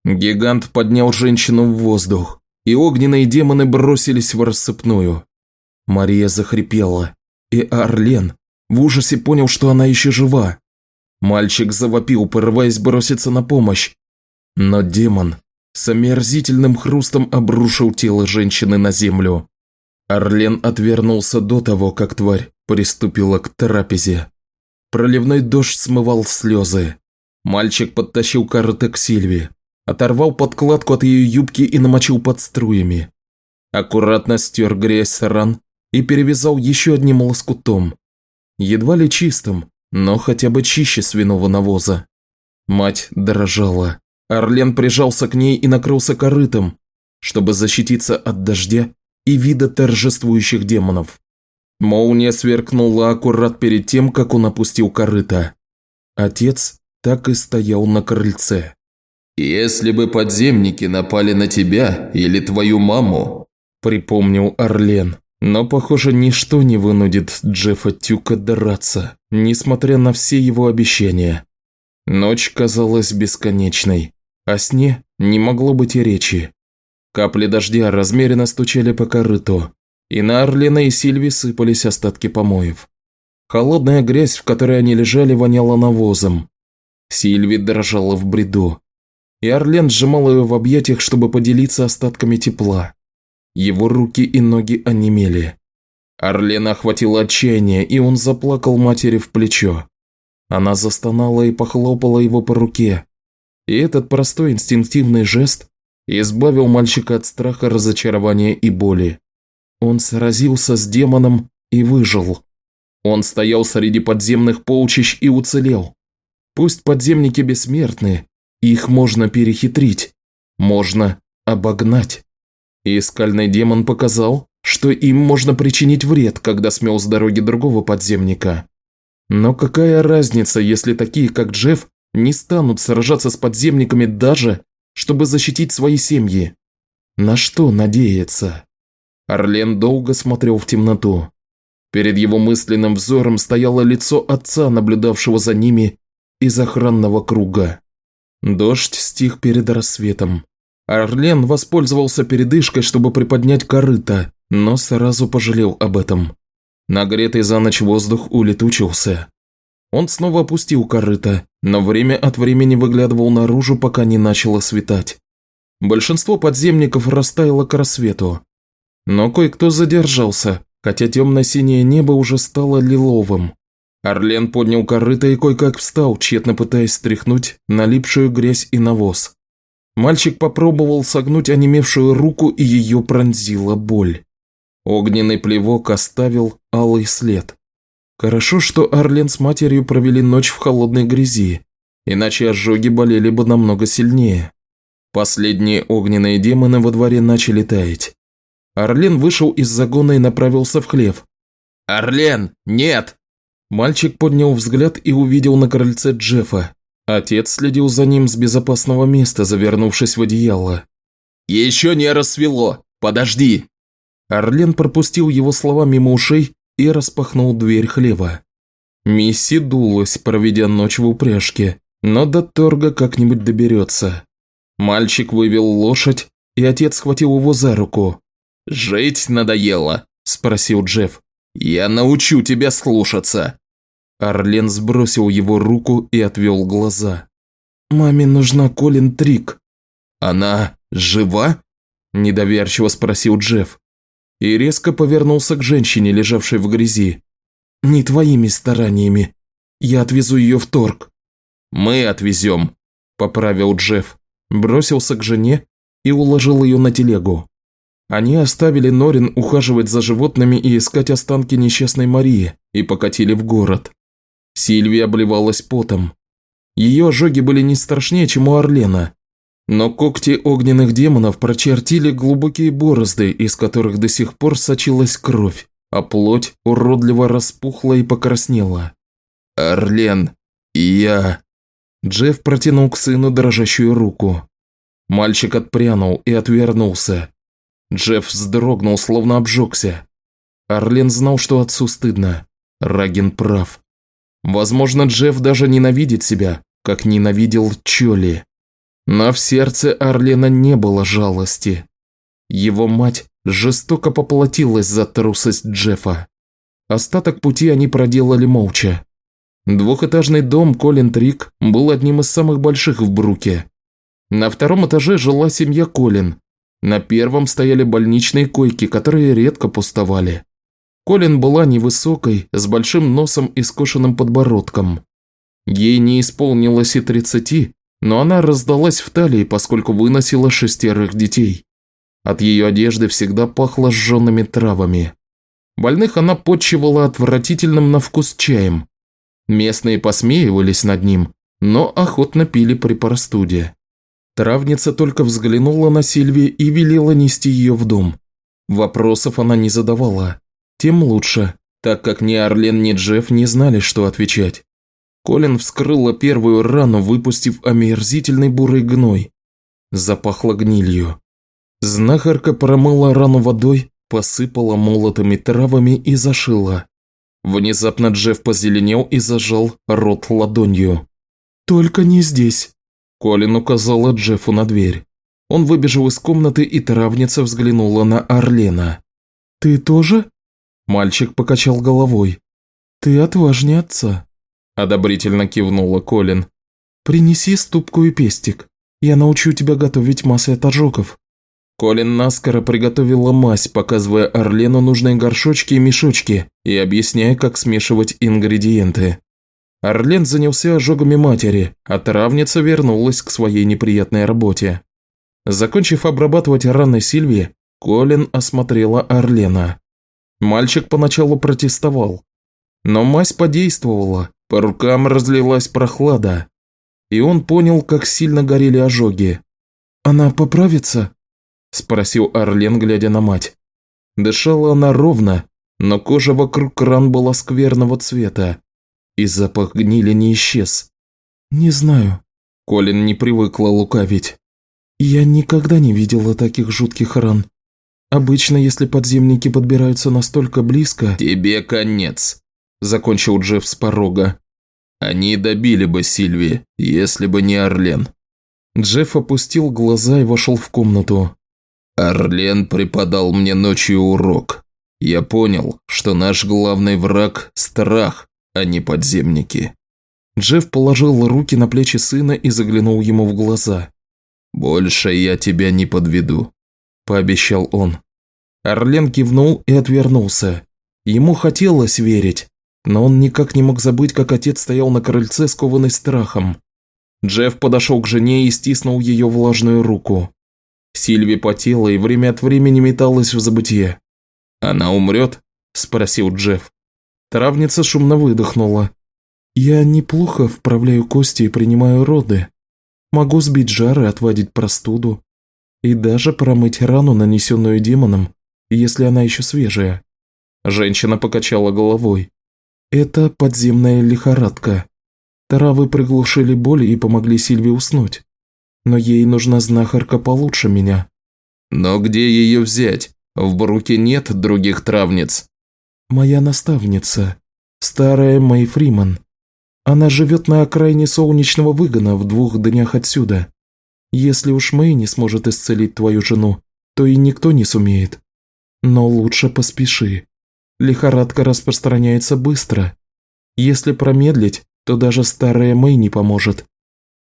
Гигант поднял женщину в воздух, и огненные демоны бросились в рассыпную. Мария захрипела, и Орлен, в ужасе понял, что она еще жива. Мальчик завопил, порываясь броситься на помощь. Но демон с омерзительным хрустом обрушил тело женщины на землю. Орлен отвернулся до того, как тварь приступила к трапезе. Проливной дождь смывал слезы. Мальчик подтащил карты к Сильве, оторвал подкладку от ее юбки и намочил под струями. Аккуратно стер грязь с ран и перевязал еще одним лоскутом. Едва ли чистым, но хотя бы чище свиного навоза. Мать дрожала. Орлен прижался к ней и накрылся корытом, чтобы защититься от дождя и вида торжествующих демонов. Молния сверкнула аккурат перед тем, как он опустил корыто. Отец так и стоял на крыльце. «Если бы подземники напали на тебя или твою маму», – припомнил Орлен. Но, похоже, ничто не вынудит Джеффа Тюка драться, несмотря на все его обещания. Ночь казалась бесконечной. О сне не могло быть и речи. Капли дождя размеренно стучали по корыту, и на Орлена и Сильви сыпались остатки помоев. Холодная грязь, в которой они лежали, воняла навозом. Сильви дрожала в бреду, и Орлен сжимал ее в объятиях, чтобы поделиться остатками тепла. Его руки и ноги онемели. Орлена охватило отчаяние, и он заплакал матери в плечо. Она застонала и похлопала его по руке. И этот простой инстинктивный жест избавил мальчика от страха, разочарования и боли. Он сразился с демоном и выжил. Он стоял среди подземных полчищ и уцелел. Пусть подземники бессмертны, их можно перехитрить, можно обогнать. И скальный демон показал, что им можно причинить вред, когда смел с дороги другого подземника. Но какая разница, если такие, как Джефф, не станут сражаться с подземниками даже, чтобы защитить свои семьи? На что надеяться? Орлен долго смотрел в темноту. Перед его мысленным взором стояло лицо отца, наблюдавшего за ними из охранного круга. Дождь стих перед рассветом. Орлен воспользовался передышкой, чтобы приподнять корыто, но сразу пожалел об этом. Нагретый за ночь воздух улетучился. Он снова опустил корыто, но время от времени выглядывал наружу, пока не начало светать. Большинство подземников растаяло к рассвету. Но кое-кто задержался, хотя темно-синее небо уже стало лиловым. Орлен поднял корыто и кое-как встал, тщетно пытаясь стряхнуть налипшую грязь и навоз. Мальчик попробовал согнуть онемевшую руку, и ее пронзила боль. Огненный плевок оставил алый след. Хорошо, что Арлен с матерью провели ночь в холодной грязи, иначе ожоги болели бы намного сильнее. Последние огненные демоны во дворе начали таять. Орлен вышел из загона и направился в хлев. «Орлен, нет!» Мальчик поднял взгляд и увидел на крыльце Джеффа. Отец следил за ним с безопасного места, завернувшись в одеяло. «Еще не рассвело! Подожди!» Орлен пропустил его слова мимо ушей и распахнул дверь хлева. Мисси дулась, проведя ночь в упряжке, но до торга как-нибудь доберется. Мальчик вывел лошадь, и отец схватил его за руку. «Жить надоело?» – спросил Джефф. «Я научу тебя слушаться!» Орлен сбросил его руку и отвел глаза. «Маме нужна Колин Трик». «Она жива?» – недоверчиво спросил Джефф. И резко повернулся к женщине, лежавшей в грязи. «Не твоими стараниями. Я отвезу ее в торг». «Мы отвезем», – поправил Джефф. Бросился к жене и уложил ее на телегу. Они оставили Норин ухаживать за животными и искать останки несчастной Марии и покатили в город. Сильвия обливалась потом. Ее ожоги были не страшнее, чем у Орлена. Но когти огненных демонов прочертили глубокие борозды, из которых до сих пор сочилась кровь, а плоть уродливо распухла и покраснела. «Орлен, я...» Джефф протянул к сыну дрожащую руку. Мальчик отпрянул и отвернулся. Джефф вздрогнул, словно обжегся. Орлен знал, что отцу стыдно. Рагин прав. Возможно, Джефф даже ненавидит себя, как ненавидел Чоли. Но в сердце Арлена не было жалости. Его мать жестоко поплатилась за трусость Джеффа. Остаток пути они проделали молча. Двухэтажный дом Колин Трик был одним из самых больших в Бруке. На втором этаже жила семья Колин. На первом стояли больничные койки, которые редко пустовали. Колин была невысокой, с большим носом и скошенным подбородком. Ей не исполнилось и тридцати, но она раздалась в талии, поскольку выносила шестерых детей. От ее одежды всегда пахло сжженными травами. Больных она подчивала отвратительным на вкус чаем. Местные посмеивались над ним, но охотно пили при простуде. Травница только взглянула на Сильви и велела нести ее в дом. Вопросов она не задавала. Тем лучше, так как ни Орлен, ни Джефф не знали, что отвечать. Колин вскрыла первую рану, выпустив омерзительный бурый гной. Запахло гнилью. Знахарка промыла рану водой, посыпала молотыми травами и зашила. Внезапно Джефф позеленел и зажал рот ладонью. «Только не здесь», – Колин указала Джеффу на дверь. Он выбежал из комнаты, и травница взглянула на Орлена. «Ты тоже?» Мальчик покачал головой. «Ты отважнее отца», – одобрительно кивнула Колин. «Принеси ступку и пестик. Я научу тебя готовить массы от ожогов». Колин наскоро приготовила мазь, показывая Орлену нужные горшочки и мешочки и объясняя, как смешивать ингредиенты. Орлен занялся ожогами матери, а травница вернулась к своей неприятной работе. Закончив обрабатывать раны Сильвии, Колин осмотрела Орлена. Мальчик поначалу протестовал, но мазь подействовала, по рукам разлилась прохлада, и он понял, как сильно горели ожоги. «Она поправится?» – спросил Орлен, глядя на мать. Дышала она ровно, но кожа вокруг ран была скверного цвета, и запах гнили не исчез. «Не знаю». Колин не привыкла лукавить. «Я никогда не видела таких жутких ран. Обычно, если подземники подбираются настолько близко...» «Тебе конец», – закончил Джефф с порога. «Они добили бы Сильви, если бы не Орлен». Джефф опустил глаза и вошел в комнату. Орлен преподал мне ночью урок. Я понял, что наш главный враг – страх, а не подземники. Джефф положил руки на плечи сына и заглянул ему в глаза. «Больше я тебя не подведу», – пообещал он. Орлен кивнул и отвернулся. Ему хотелось верить, но он никак не мог забыть, как отец стоял на крыльце, скованный страхом. Джефф подошел к жене и стиснул ее влажную руку. Сильви потела и время от времени металась в забытье. «Она умрет?» – спросил Джефф. Травница шумно выдохнула. «Я неплохо вправляю кости и принимаю роды. Могу сбить жар и отводить простуду. И даже промыть рану, нанесенную демоном, если она еще свежая». Женщина покачала головой. «Это подземная лихорадка. Травы приглушили боль и помогли Сильве уснуть но ей нужна знахарка получше меня». «Но где ее взять? В Бруке нет других травниц». «Моя наставница, старая Мэй Фриман. Она живет на окраине солнечного выгона в двух днях отсюда. Если уж Мэй не сможет исцелить твою жену, то и никто не сумеет. Но лучше поспеши. Лихорадка распространяется быстро. Если промедлить, то даже старая Мэй не поможет».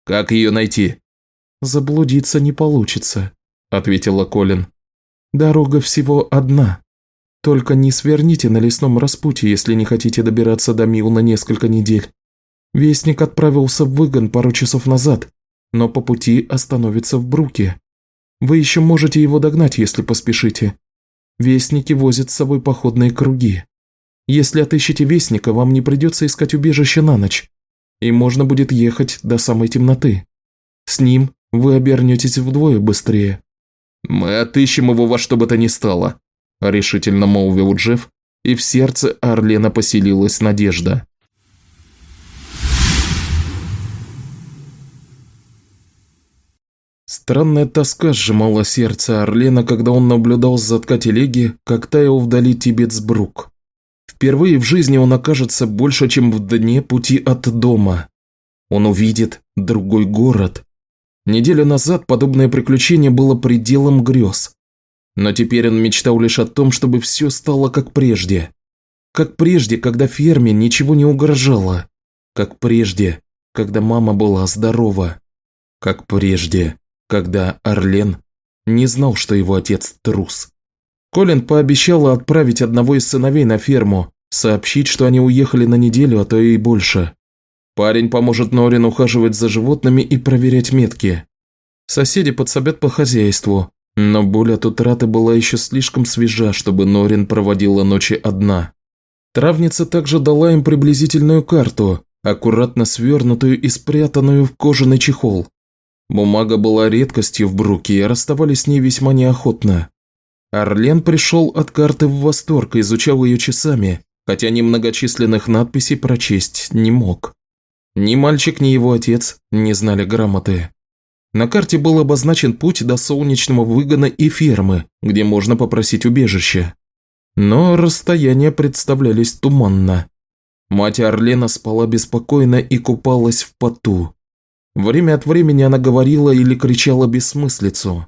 «Как ее найти?» «Заблудиться не получится», – ответила Колин. «Дорога всего одна. Только не сверните на лесном распутье, если не хотите добираться до Мил на несколько недель. Вестник отправился в выгон пару часов назад, но по пути остановится в Бруке. Вы еще можете его догнать, если поспешите. Вестники возят с собой походные круги. Если отыщете Вестника, вам не придется искать убежище на ночь, и можно будет ехать до самой темноты. С ним вы обернетесь вдвое быстрее». «Мы отыщем его во что бы то ни стало», – решительно молвил Джефф, и в сердце Орлена поселилась надежда. Странная тоска сжимала сердце Орлена, когда он наблюдал с задка телеги, как таял вдали Тибетсбрук. Впервые в жизни он окажется больше, чем в дне пути от дома. Он увидит другой город, Неделю назад подобное приключение было пределом грез. Но теперь он мечтал лишь о том, чтобы все стало как прежде. Как прежде, когда ферме ничего не угрожало. Как прежде, когда мама была здорова. Как прежде, когда Орлен не знал, что его отец трус. Колин пообещала отправить одного из сыновей на ферму, сообщить, что они уехали на неделю, а то и больше. Парень поможет Норин ухаживать за животными и проверять метки. Соседи подсобят по хозяйству, но боль от утраты была еще слишком свежа, чтобы Норин проводила ночи одна. Травница также дала им приблизительную карту, аккуратно свернутую и спрятанную в кожаный чехол. Бумага была редкостью в Бруке, и расставались с ней весьма неохотно. Орлен пришел от карты в восторг и изучал ее часами, хотя немногочисленных надписей прочесть не мог. Ни мальчик, ни его отец не знали грамоты. На карте был обозначен путь до солнечного выгона и фермы, где можно попросить убежище. Но расстояния представлялись туманно. Мать Орлена спала беспокойно и купалась в поту. Время от времени она говорила или кричала бессмыслицу.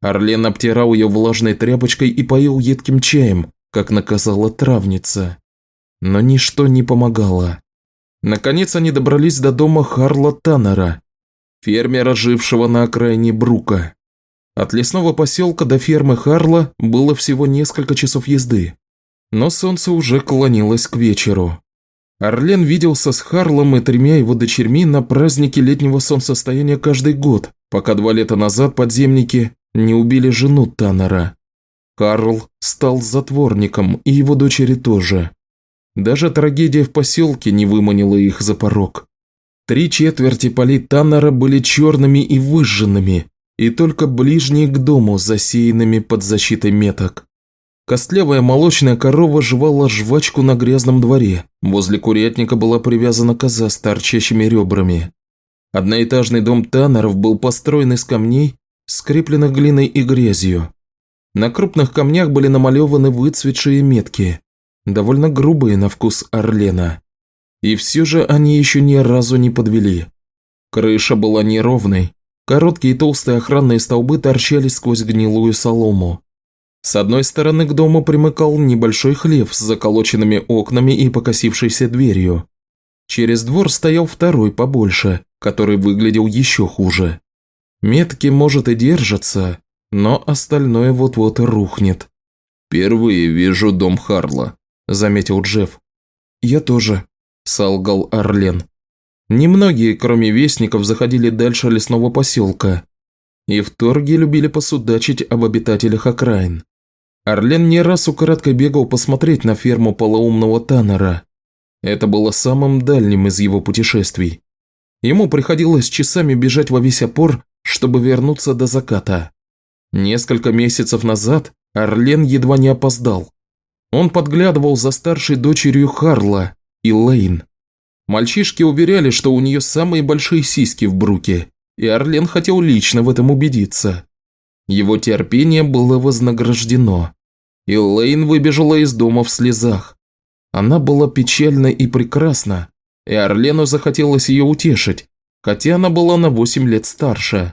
Орлен обтирал ее влажной тряпочкой и поил едким чаем, как наказала травница. Но ничто не помогало. Наконец они добрались до дома Харла Таннера, фермера, жившего на окраине Брука. От лесного поселка до фермы Харла было всего несколько часов езды. Но солнце уже клонилось к вечеру. Орлен виделся с Харлом и тремя его дочерьми на празднике летнего солнцестояния каждый год, пока два лета назад подземники не убили жену Таннера. Карл стал затворником, и его дочери тоже. Даже трагедия в поселке не выманила их за порог. Три четверти полей Таннера были черными и выжженными, и только ближние к дому засеянными под защитой меток. Костлявая молочная корова жевала жвачку на грязном дворе. Возле курятника была привязана коза с торчащими ребрами. Одноэтажный дом Таннеров был построен из камней, скрепленных глиной и грязью. На крупных камнях были намалеваны выцветшие метки, довольно грубые на вкус Орлена. И все же они еще ни разу не подвели. Крыша была неровной, короткие толстые охранные столбы торчали сквозь гнилую солому. С одной стороны к дому примыкал небольшой хлев с заколоченными окнами и покосившейся дверью. Через двор стоял второй побольше, который выглядел еще хуже. Метки, может, и держатся, но остальное вот-вот рухнет. «Впервые вижу дом Харла», – заметил Джефф. «Я тоже», – солгал Орлен. Немногие, кроме вестников, заходили дальше лесного поселка, и в торге любили посудачить об обитателях окраин. Орлен не раз украдкой бегал посмотреть на ферму полоумного Таннера. Это было самым дальним из его путешествий. Ему приходилось часами бежать во весь опор, чтобы вернуться до заката. Несколько месяцев назад Орлен едва не опоздал. Он подглядывал за старшей дочерью Харла Лейн. Мальчишки уверяли, что у нее самые большие сиськи в Бруке, и Орлен хотел лично в этом убедиться. Его терпение было вознаграждено и Лейн выбежала из дома в слезах. Она была печальна и прекрасна, и Орлену захотелось ее утешить, хотя она была на 8 лет старше.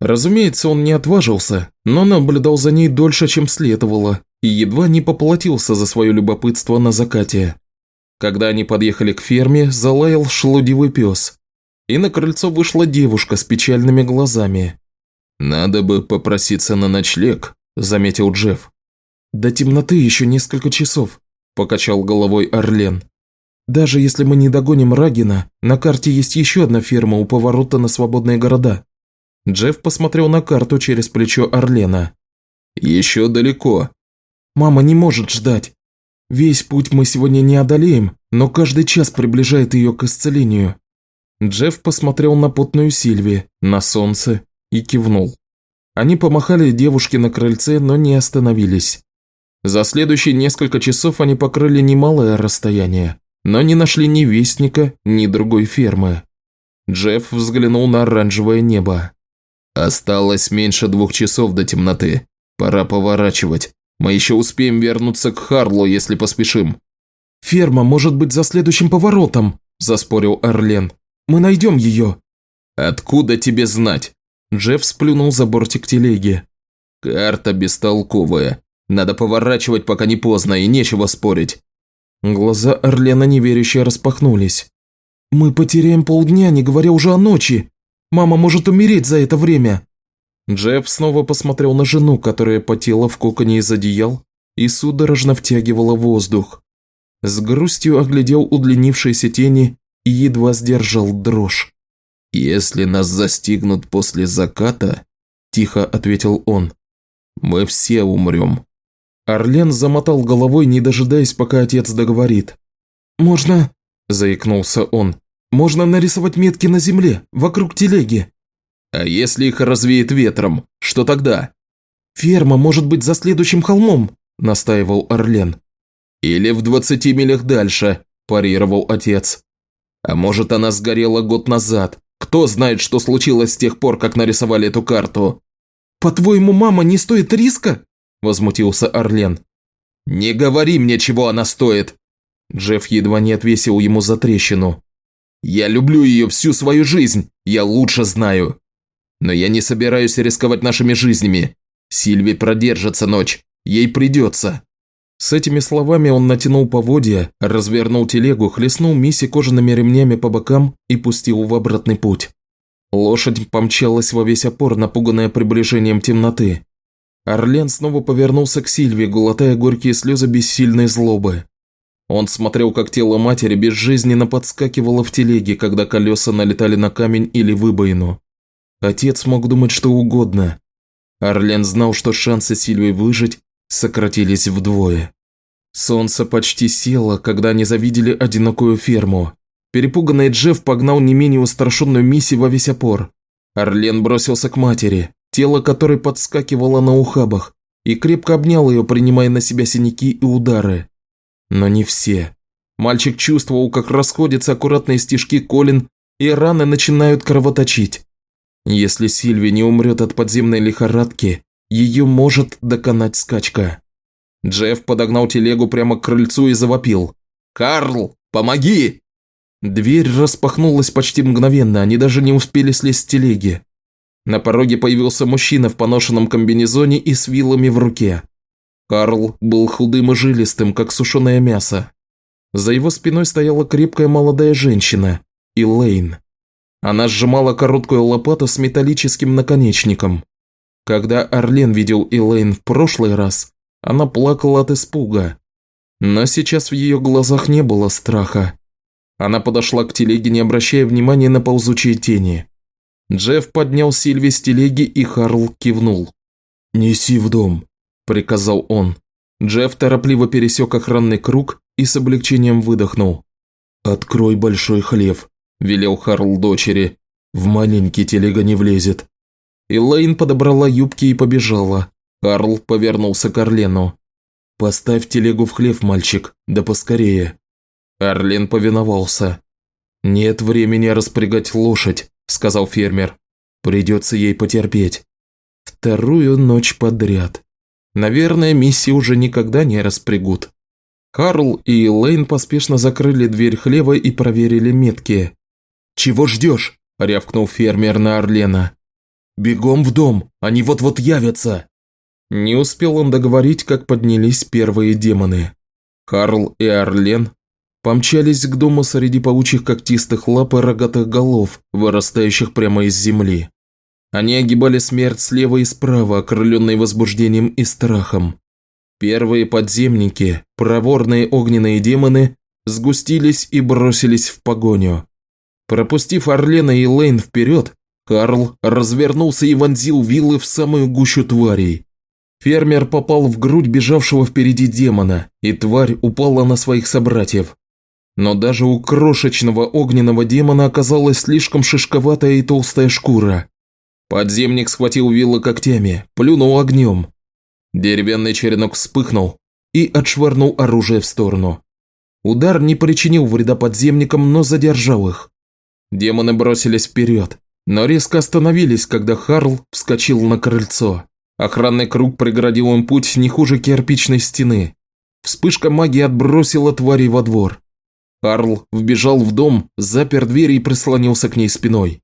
Разумеется, он не отважился, но наблюдал за ней дольше, чем следовало, и едва не поплатился за свое любопытство на закате. Когда они подъехали к ферме, залаял шлудивый пес, и на крыльцо вышла девушка с печальными глазами. «Надо бы попроситься на ночлег», – заметил Джефф. «До темноты еще несколько часов», – покачал головой Орлен. «Даже если мы не догоним Рагина, на карте есть еще одна ферма у поворота на свободные города». Джефф посмотрел на карту через плечо Орлена. «Еще далеко». «Мама не может ждать. Весь путь мы сегодня не одолеем, но каждый час приближает ее к исцелению». Джефф посмотрел на потную Сильви, на солнце и кивнул. Они помахали девушке на крыльце, но не остановились. За следующие несколько часов они покрыли немалое расстояние, но не нашли ни вестника, ни другой фермы. Джефф взглянул на оранжевое небо. «Осталось меньше двух часов до темноты. Пора поворачивать. Мы еще успеем вернуться к Харлу, если поспешим». «Ферма может быть за следующим поворотом», – заспорил Орлен. «Мы найдем ее». «Откуда тебе знать?» Джефф сплюнул за бортик телеги. «Карта бестолковая. Надо поворачивать, пока не поздно, и нечего спорить. Глаза Орлена неверяще распахнулись. «Мы потеряем полдня, не говоря уже о ночи. Мама может умереть за это время». Джефф снова посмотрел на жену, которая потела в коконе из одеял и судорожно втягивала воздух. С грустью оглядел удлинившиеся тени и едва сдержал дрожь. «Если нас застигнут после заката», – тихо ответил он, – «мы все умрем». Орлен замотал головой, не дожидаясь, пока отец договорит. «Можно...» – заикнулся он. «Можно нарисовать метки на земле, вокруг телеги». «А если их развеет ветром, что тогда?» «Ферма может быть за следующим холмом», – настаивал Орлен. «Или в двадцати милях дальше», – парировал отец. «А может, она сгорела год назад. Кто знает, что случилось с тех пор, как нарисовали эту карту?» «По-твоему, мама не стоит риска?» – возмутился Орлен. «Не говори мне, чего она стоит!» Джефф едва не отвесил ему за трещину. «Я люблю ее всю свою жизнь, я лучше знаю. Но я не собираюсь рисковать нашими жизнями. Сильви продержится ночь, ей придется». С этими словами он натянул поводья, развернул телегу, хлестнул Мисси кожаными ремнями по бокам и пустил в обратный путь. Лошадь помчалась во весь опор, напуганная приближением темноты. Орлен снова повернулся к Сильве, глотая горькие слезы бессильной злобы. Он смотрел, как тело матери безжизненно подскакивало в телеге, когда колеса налетали на камень или выбоину. Отец мог думать что угодно. Орлен знал, что шансы Сильвы выжить сократились вдвое. Солнце почти село, когда они завидели одинокую ферму. Перепуганный Джефф погнал не менее устрашенную Мисси во весь опор. Орлен бросился к матери, тело которой подскакивало на ухабах, и крепко обнял ее, принимая на себя синяки и удары. Но не все. Мальчик чувствовал, как расходятся аккуратные стежки Колин, и раны начинают кровоточить. Если Сильви не умрет от подземной лихорадки, ее может доконать скачка. Джефф подогнал телегу прямо к крыльцу и завопил. «Карл, помоги!» Дверь распахнулась почти мгновенно, они даже не успели слезть с телеги. На пороге появился мужчина в поношенном комбинезоне и с вилами в руке. Карл был худым и жилистым, как сушеное мясо. За его спиной стояла крепкая молодая женщина, Элейн. Она сжимала короткую лопату с металлическим наконечником. Когда Орлен видел Элейн в прошлый раз, она плакала от испуга. Но сейчас в ее глазах не было страха. Она подошла к телеге, не обращая внимания на ползучие тени. Джефф поднял Сильви с телеги, и Харл кивнул. «Неси в дом», – приказал он. Джефф торопливо пересек охранный круг и с облегчением выдохнул. «Открой большой хлев», – велел Харл дочери. «В маленький телега не влезет». Элейн подобрала юбки и побежала. Карл повернулся к Орлену. «Поставь телегу в хлев, мальчик, да поскорее». Орлен повиновался. «Нет времени распрягать лошадь», – сказал фермер. «Придется ей потерпеть. Вторую ночь подряд. Наверное, миссии уже никогда не распрягут». Карл и Элейн поспешно закрыли дверь хлева и проверили метки. «Чего ждешь?» – рявкнул фермер на Орлена. «Бегом в дом, они вот-вот явятся!» Не успел он договорить, как поднялись первые демоны. Карл и Орлен помчались к дому среди паучьих когтистых лап и рогатых голов, вырастающих прямо из земли. Они огибали смерть слева и справа, окрыленные возбуждением и страхом. Первые подземники, проворные огненные демоны, сгустились и бросились в погоню. Пропустив Орлена и Лейн вперед, Карл развернулся и вонзил вилы в самую гущу тварей. Фермер попал в грудь бежавшего впереди демона, и тварь упала на своих собратьев. Но даже у крошечного огненного демона оказалась слишком шишковатая и толстая шкура. Подземник схватил вилла когтями, плюнул огнем. Деревянный черенок вспыхнул и отшвырнул оружие в сторону. Удар не причинил вреда подземникам, но задержал их. Демоны бросились вперед, но резко остановились, когда Харл вскочил на крыльцо. Охранный круг преградил им путь не хуже кирпичной стены. Вспышка магии отбросила тварей во двор. Карл вбежал в дом, запер дверь и прислонился к ней спиной.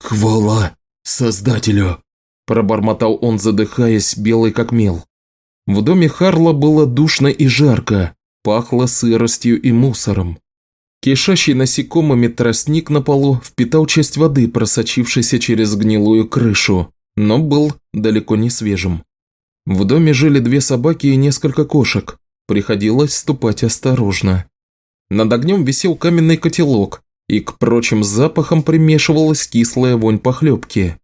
«Хвала Создателю!» – пробормотал он, задыхаясь, белый как мел. В доме Харла было душно и жарко. пахло сыростью и мусором. Кишащий насекомыми тростник на полу впитал часть воды, просочившейся через гнилую крышу, но был далеко не свежим. В доме жили две собаки и несколько кошек. Приходилось ступать осторожно. Над огнем висел каменный котелок, и к прочим запахам примешивалась кислая вонь похлебки,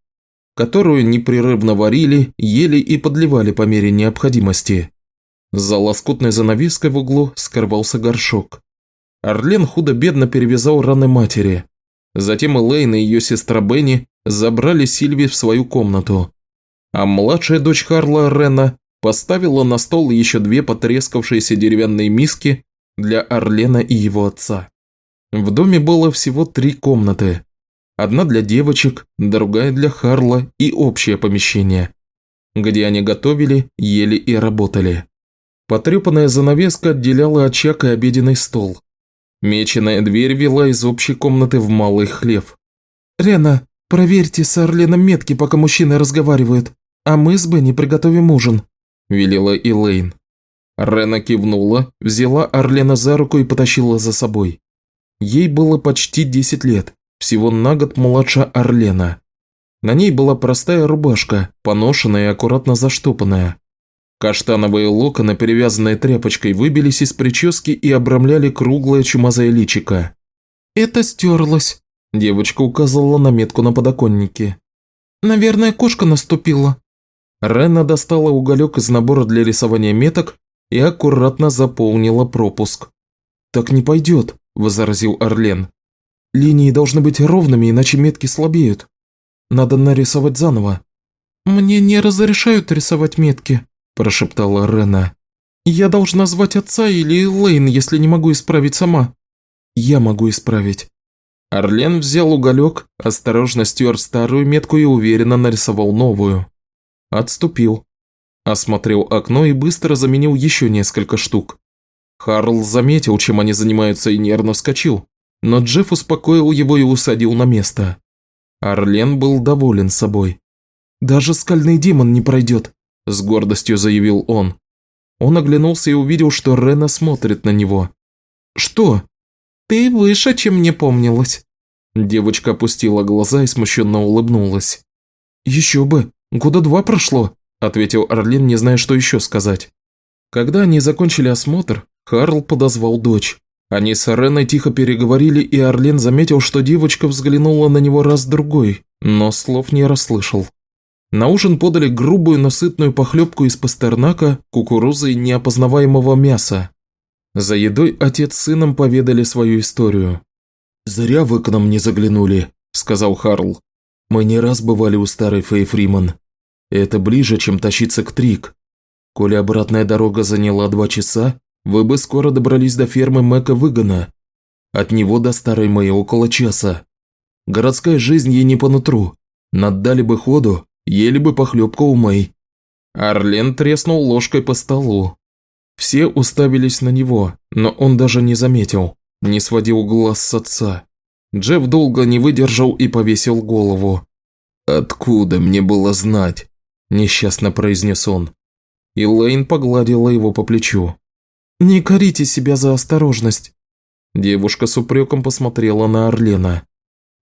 которую непрерывно варили, ели и подливали по мере необходимости. За лоскутной занавеской в углу скрывался горшок. Орлен худо-бедно перевязал раны матери. Затем Элейн и ее сестра Бенни забрали Сильви в свою комнату. А младшая дочь Харла Рена поставила на стол еще две потрескавшиеся деревянные миски для Орлена и его отца. В доме было всего три комнаты. Одна для девочек, другая для Харла и общее помещение, где они готовили, ели и работали. Потрепанная занавеска отделяла очаг и обеденный стол. Меченая дверь вела из общей комнаты в малый хлев. «Рена, проверьте с Орленом метки, пока мужчины разговаривают, а мы с Бенни приготовим ужин», – велела Элейн. Рена кивнула, взяла Орлена за руку и потащила за собой. Ей было почти 10 лет, всего на год младше Орлена. На ней была простая рубашка, поношенная и аккуратно заштопанная. Каштановые локоны, перевязанные тряпочкой, выбились из прически и обрамляли круглое чумазое личико. «Это стерлось», – девочка указывала на метку на подоконнике. «Наверное, кошка наступила». Рена достала уголек из набора для рисования меток и аккуратно заполнила пропуск. «Так не пойдет», – возразил Орлен. «Линии должны быть ровными, иначе метки слабеют. Надо нарисовать заново». «Мне не разрешают рисовать метки», прошептала Рена. «Я должна звать отца или Лейн, если не могу исправить сама». «Я могу исправить». Орлен взял уголек, осторожно стер старую метку и уверенно нарисовал новую. Отступил. Осмотрел окно и быстро заменил еще несколько штук. Харл заметил, чем они занимаются, и нервно вскочил, но Джефф успокоил его и усадил на место. Орлен был доволен собой. «Даже скальный демон не пройдет», – с гордостью заявил он. Он оглянулся и увидел, что Рена смотрит на него. «Что?» «Ты выше, чем мне помнилось». Девочка опустила глаза и смущенно улыбнулась. «Еще бы, года два прошло», – ответил Орлин, не зная, что еще сказать. Когда они закончили осмотр, Харл подозвал дочь. Они с Реной тихо переговорили, и Орлен заметил, что девочка взглянула на него раз-другой, но слов не расслышал. На ужин подали грубую, но сытную похлебку из пастернака, кукурузы и неопознаваемого мяса. За едой отец с сыном поведали свою историю. «Зря вы к нам не заглянули», – сказал Харл. «Мы не раз бывали у старой Фэй Фриман. Это ближе, чем тащиться к Трик. Коли обратная дорога заняла два часа, вы бы скоро добрались до фермы Мэка Выгона. От него до старой Мэй около часа. Городская жизнь ей не по нутру. Наддали бы ходу, Ели бы похлебку у Мэй. Арлен треснул ложкой по столу. Все уставились на него, но он даже не заметил, не сводил глаз с отца. Джефф долго не выдержал и повесил голову. «Откуда мне было знать?» – несчастно произнес он. И Лейн погладила его по плечу. «Не корите себя за осторожность». Девушка с упреком посмотрела на Орлена.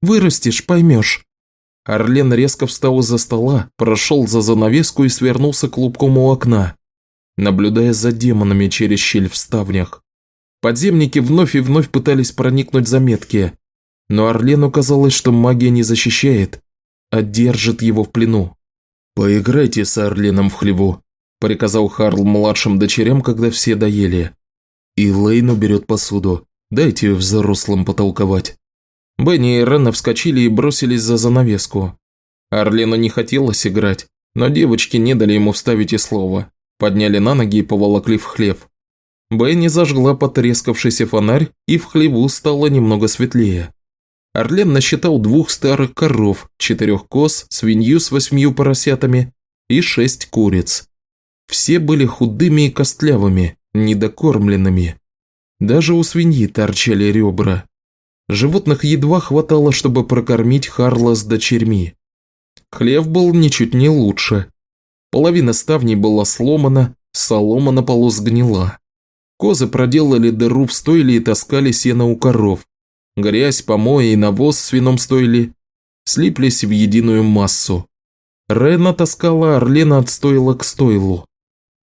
«Вырастешь, поймешь. Орлен резко встал из-за стола, прошел за занавеску и свернулся клубком у окна, наблюдая за демонами через щель в ставнях. Подземники вновь и вновь пытались проникнуть за метки, но Орлену казалось, что магия не защищает, а держит его в плену. «Поиграйте с Орленом в хлеву», – приказал Харл младшим дочерям, когда все доели. «И Лейн уберет посуду. Дайте взрослым потолковать». Бенни и Рена вскочили и бросились за занавеску. Орлену не хотелось играть, но девочки не дали ему вставить и слова. Подняли на ноги и поволокли в хлев. Бенни зажгла потрескавшийся фонарь, и в хлеву стало немного светлее. Орлен насчитал двух старых коров, четырех коз, свинью с восьмью поросятами и шесть куриц. Все были худыми и костлявыми, недокормленными. Даже у свиньи торчали ребра. Животных едва хватало, чтобы прокормить Харла с дочерьми. Хлев был ничуть не лучше. Половина ставней была сломана, солома на полу сгнила. Козы проделали дыру в стойле и таскали сено у коров. Грязь, помои и навоз в свином стойле слиплись в единую массу. Рена таскала Орлена от стойла к стойлу.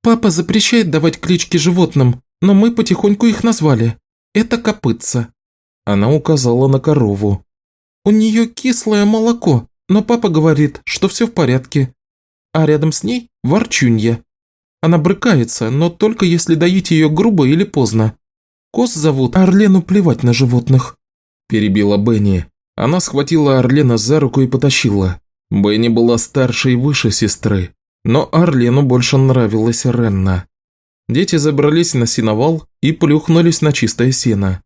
«Папа запрещает давать клички животным, но мы потихоньку их назвали. Это копытца». Она указала на корову. «У нее кислое молоко, но папа говорит, что все в порядке. А рядом с ней ворчунья. Она брыкается, но только если доить ее грубо или поздно. Коз зовут, а Орлену плевать на животных», – перебила Бенни. Она схватила Орлена за руку и потащила. Бенни была старше и выше сестры, но Орлену больше нравилась Ренна. Дети забрались на сеновал и плюхнулись на чистое сено.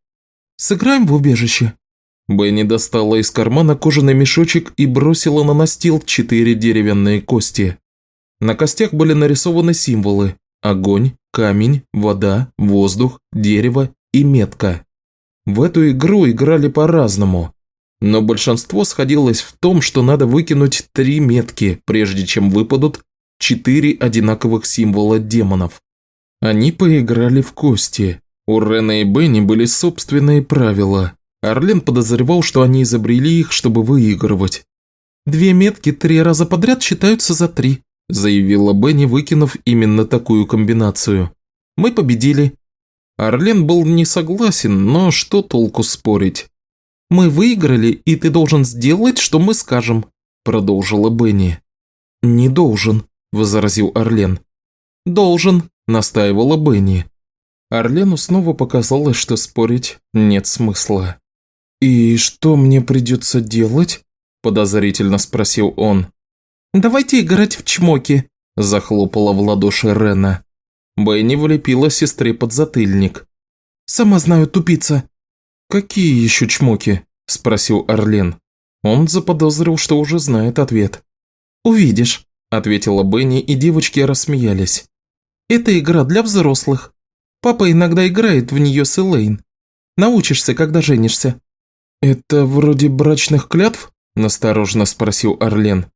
«Сыграем в убежище?» Бенни достала из кармана кожаный мешочек и бросила на настил четыре деревянные кости. На костях были нарисованы символы – огонь, камень, вода, воздух, дерево и метка. В эту игру играли по-разному, но большинство сходилось в том, что надо выкинуть три метки, прежде чем выпадут четыре одинаковых символа демонов. Они поиграли в кости. У Рена и Бенни были собственные правила. Орлен подозревал, что они изобрели их, чтобы выигрывать. «Две метки три раза подряд считаются за три», заявила Бенни, выкинув именно такую комбинацию. «Мы победили». Орлен был не согласен, но что толку спорить? «Мы выиграли, и ты должен сделать, что мы скажем», – продолжила Бенни. «Не должен», – возразил Орлен. «Должен», – настаивала Бенни. Орлену снова показалось, что спорить нет смысла. «И что мне придется делать?» – подозрительно спросил он. «Давайте играть в чмоки», – захлопала в ладоши Рена. Бенни влепила сестре под затыльник. «Сама знаю, тупица», «Какие еще чмоки?» – спросил Орлен. Он заподозрил, что уже знает ответ. «Увидишь», – ответила Бенни, и девочки рассмеялись. «Это игра для взрослых. Папа иногда играет в нее с Элейн. Научишься, когда женишься». «Это вроде брачных клятв?» – настороженно спросил Орлен.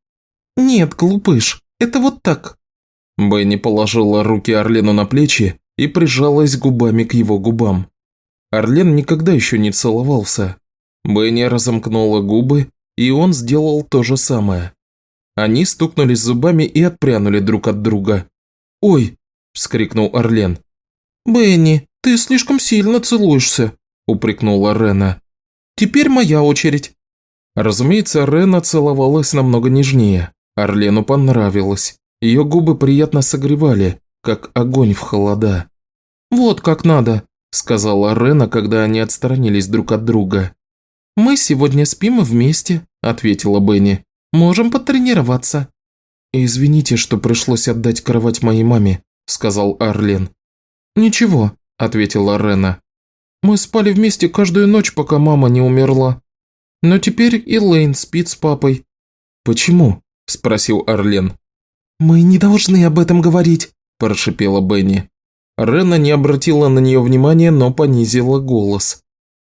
«Нет, глупыш, это вот так». Бенни положила руки Орлену на плечи и прижалась губами к его губам. Орлен никогда еще не целовался. Бенни разомкнула губы, и он сделал то же самое. Они стукнулись зубами и отпрянули друг от друга. «Ой!» – вскрикнул Орлен. «Бенни, ты слишком сильно целуешься», – упрекнула Рена. «Теперь моя очередь». Разумеется, Рена целовалась намного нежнее. Орлену понравилось. Ее губы приятно согревали, как огонь в холода. «Вот как надо», – сказала Рена, когда они отстранились друг от друга. «Мы сегодня спим вместе», – ответила Бенни. «Можем потренироваться». «Извините, что пришлось отдать кровать моей маме», – сказал Арлен. «Ничего», – ответила Рена. «Мы спали вместе каждую ночь, пока мама не умерла. Но теперь и Лейн спит с папой». «Почему?» – спросил Арлен. «Мы не должны об этом говорить», – прошипела Бенни. Рена не обратила на нее внимания, но понизила голос.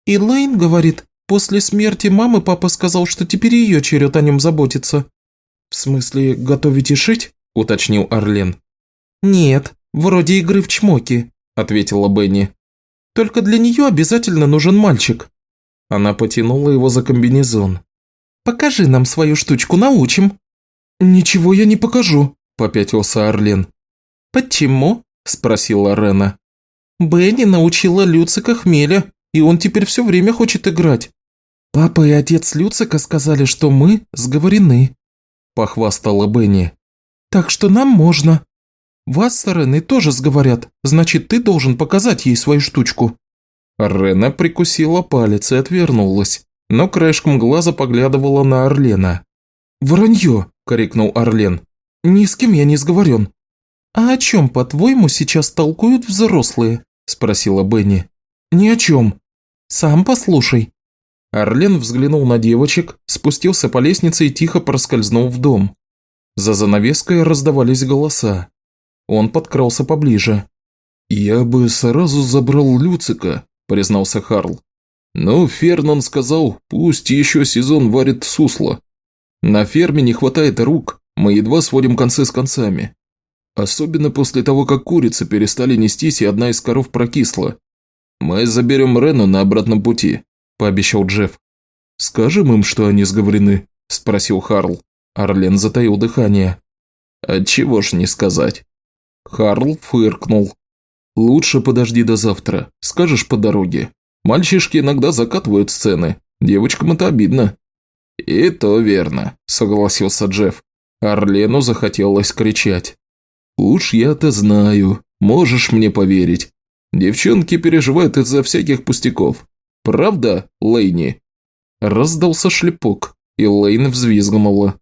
«И Лейн говорит, после смерти мамы папа сказал, что теперь ее черед о нем заботиться». «В смысле, готовить и шить?» – уточнил Орлен. «Нет, вроде игры в чмоки», – ответила Бенни. «Только для нее обязательно нужен мальчик». Она потянула его за комбинезон. «Покажи нам свою штучку, научим». «Ничего я не покажу», – попятился Орлен. «Почему?» – спросила Рена. «Бенни научила Люцика хмеля, и он теперь все время хочет играть. Папа и отец Люцика сказали, что мы сговорены», – похвастала Бенни. «Так что нам можно. Вас с Реной тоже сговорят, значит, ты должен показать ей свою штучку». Рена прикусила палец и отвернулась, но краешком глаза поглядывала на Орлена. «Вранье!» – крикнул Орлен. «Ни с кем я не сговорен. «А о чем, по-твоему, сейчас толкуют взрослые?» – спросила Бенни. «Ни о чем. Сам послушай». Орлен взглянул на девочек, спустился по лестнице и тихо проскользнул в дом. За занавеской раздавались голоса. Он подкрался поближе. «Я бы сразу забрал Люцика», – признался Харл. «Но Фернан сказал, пусть еще сезон варит сусло. На ферме не хватает рук, мы едва сводим концы с концами. Особенно после того, как курицы перестали нестись и одна из коров прокисла. Мы заберем Рену на обратном пути, пообещал Джефф. Скажем им, что они сговорены, спросил Харл. Арлен затаил дыхание. Отчего ж не сказать? Харл фыркнул. Лучше подожди до завтра, скажешь по дороге. Мальчишки иногда закатывают сцены, девочкам это обидно. И то верно, согласился Джефф. Арлену захотелось кричать. «Уж я-то знаю, можешь мне поверить. Девчонки переживают из-за всяких пустяков. Правда, Лейни?» Раздался шлепок, и Лейн взвизгнула.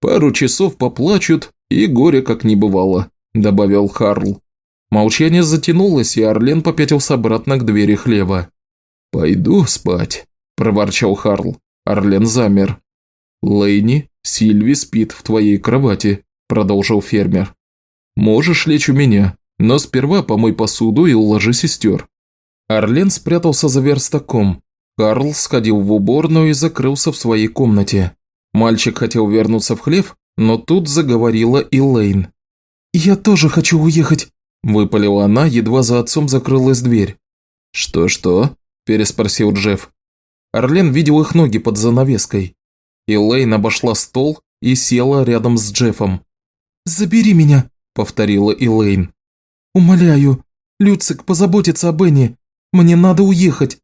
«Пару часов поплачут, и горе как не бывало», – добавил Харл. Молчание затянулось, и Орлен попятился обратно к двери хлева. «Пойду спать», – проворчал Харл. Орлен замер. «Лейни, Сильви спит в твоей кровати», – продолжил фермер. «Можешь лечь у меня, но сперва помой посуду и уложи сестер». Орлен спрятался за верстаком. Карл сходил в уборную и закрылся в своей комнате. Мальчик хотел вернуться в хлев, но тут заговорила Элейн. «Я тоже хочу уехать», – выпалила она, едва за отцом закрылась дверь. «Что-что?» – переспросил Джефф. Орлен видел их ноги под занавеской. Элейн обошла стол и села рядом с Джеффом. «Забери меня», – повторила Элейн. «Умоляю, Люцик позаботится о Бенни. Мне надо уехать».